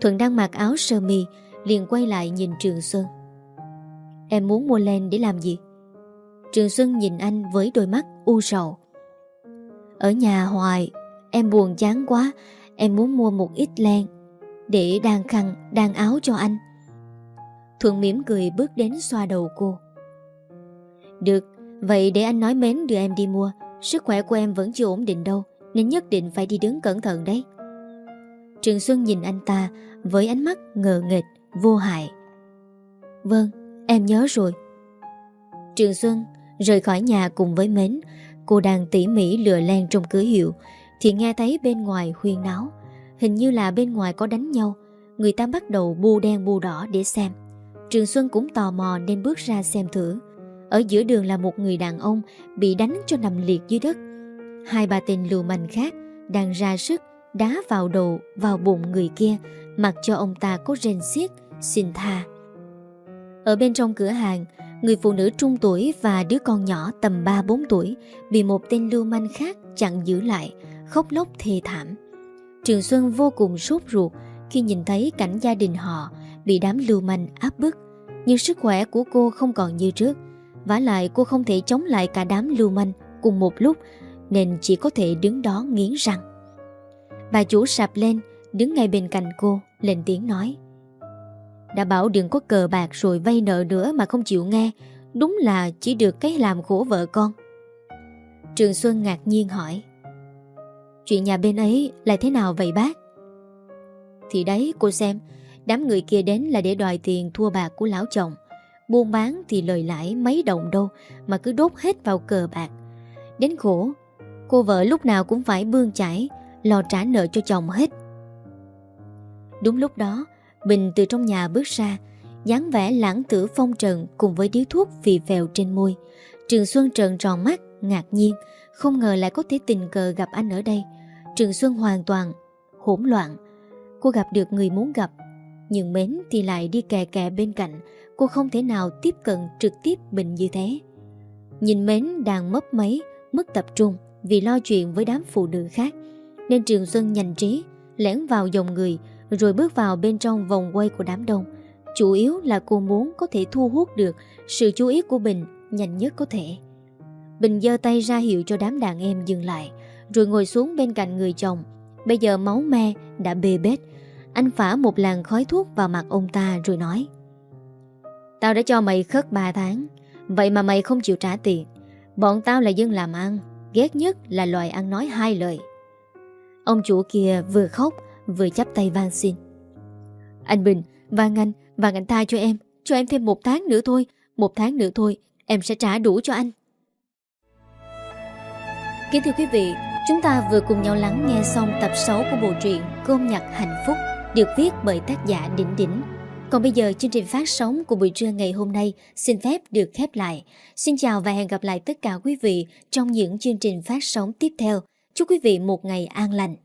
A: Thuận đang mặc áo sơ mi, liền quay lại nhìn Trường Xuân. Em muốn mua len để làm gì? Trường Xuân nhìn anh với đôi mắt u sầu Ở nhà hoài Em buồn chán quá Em muốn mua một ít len để đan khăn, đan áo cho anh. Thuận mỉm cười bước đến xoa đầu cô. Được, vậy để anh nói mến đưa em đi mua. Sức khỏe của em vẫn chưa ổn định đâu, nên nhất định phải đi đứng cẩn thận đấy. Trường Xuân nhìn anh ta với ánh mắt ngờ nghịch, vô hại. Vâng, em nhớ rồi. Trường Xuân rời khỏi nhà cùng với Mến, cô đang tỉ mỉ lừa len trong cửa hiệu, thì nghe thấy bên ngoài huyên náo. Hình như là bên ngoài có đánh nhau. Người ta bắt đầu bu đen bu đỏ để xem. Trường Xuân cũng tò mò nên bước ra xem thử. Ở giữa đường là một người đàn ông Bị đánh cho nằm liệt dưới đất. Hai bà tên lưu manh khác Đang ra sức đá vào đầu Vào bụng người kia Mặc cho ông ta có rên xiết Xin tha. Ở bên trong cửa hàng Người phụ nữ trung tuổi và đứa con nhỏ tầm 3-4 tuổi Bị một tên lưu manh khác chặn giữ lại Khóc lóc thê thảm Trường Xuân vô cùng sốt ruột khi nhìn thấy cảnh gia đình họ bị đám lưu manh áp bức. Nhưng sức khỏe của cô không còn như trước. vả lại cô không thể chống lại cả đám lưu manh cùng một lúc nên chỉ có thể đứng đó nghiến răng. Bà chủ sạp lên, đứng ngay bên cạnh cô, lên tiếng nói. Đã bảo đừng có cờ bạc rồi vay nợ nữa mà không chịu nghe, đúng là chỉ được cái làm khổ vợ con. Trường Xuân ngạc nhiên hỏi. Chuyện nhà bên ấy là thế nào vậy bác? Thì đấy cô xem Đám người kia đến là để đòi tiền thua bạc của lão chồng Buôn bán thì lời lãi mấy đồng đâu Mà cứ đốt hết vào cờ bạc Đến khổ Cô vợ lúc nào cũng phải bươn chải Lo trả nợ cho chồng hết Đúng lúc đó Bình từ trong nhà bước ra, dáng vẻ lãng tử phong trần Cùng với điếu thuốc phì phèo trên môi. Trường Xuân trợn tròn mắt, Ngạc nhiên, Không ngờ lại có thể tình cờ gặp anh ở đây. Trường Xuân hoàn toàn hỗn loạn. Cô gặp được người muốn gặp, Nhưng Mến thì lại đi kè kè bên cạnh. Cô không thể nào tiếp cận trực tiếp Bình như thế. Nhìn Mến đang mấp máy, Mất tập trung vì lo chuyện với đám phụ nữ khác, Nên Trường Xuân nhanh trí, Lẻn vào dòng người rồi bước vào bên trong vòng quay của đám đông. Chủ yếu là cô muốn có thể thu hút được Sự chú ý của Bình Nhanh nhất có thể. Bình giơ tay ra hiệu cho đám đàn em dừng lại, Rồi ngồi xuống bên cạnh người chồng. Bây giờ máu me đã bê bết. Anh phả một làn khói thuốc vào mặt ông ta rồi nói, Tao đã cho mày khất 3 tháng, Vậy mà mày không chịu trả tiền. Bọn tao là dân làm ăn, Ghét nhất là loài ăn nói hai lời. Ông chủ kia vừa khóc Vừa chắp tay van xin Anh Bình, van anh, van anh tha cho em Cho em thêm một tháng nữa thôi Một tháng nữa thôi, em sẽ trả đủ cho anh Kính thưa quý vị Chúng ta vừa cùng nhau lắng nghe xong tập 6 của bộ truyện Cơm nhặt hạnh phúc được viết bởi tác giả Đỉnh Đỉnh. Còn bây giờ chương trình phát sóng của buổi trưa ngày hôm nay xin phép được khép lại. Xin chào và hẹn gặp lại tất cả quý vị trong những chương trình phát sóng tiếp theo. Chúc quý vị một ngày an lành.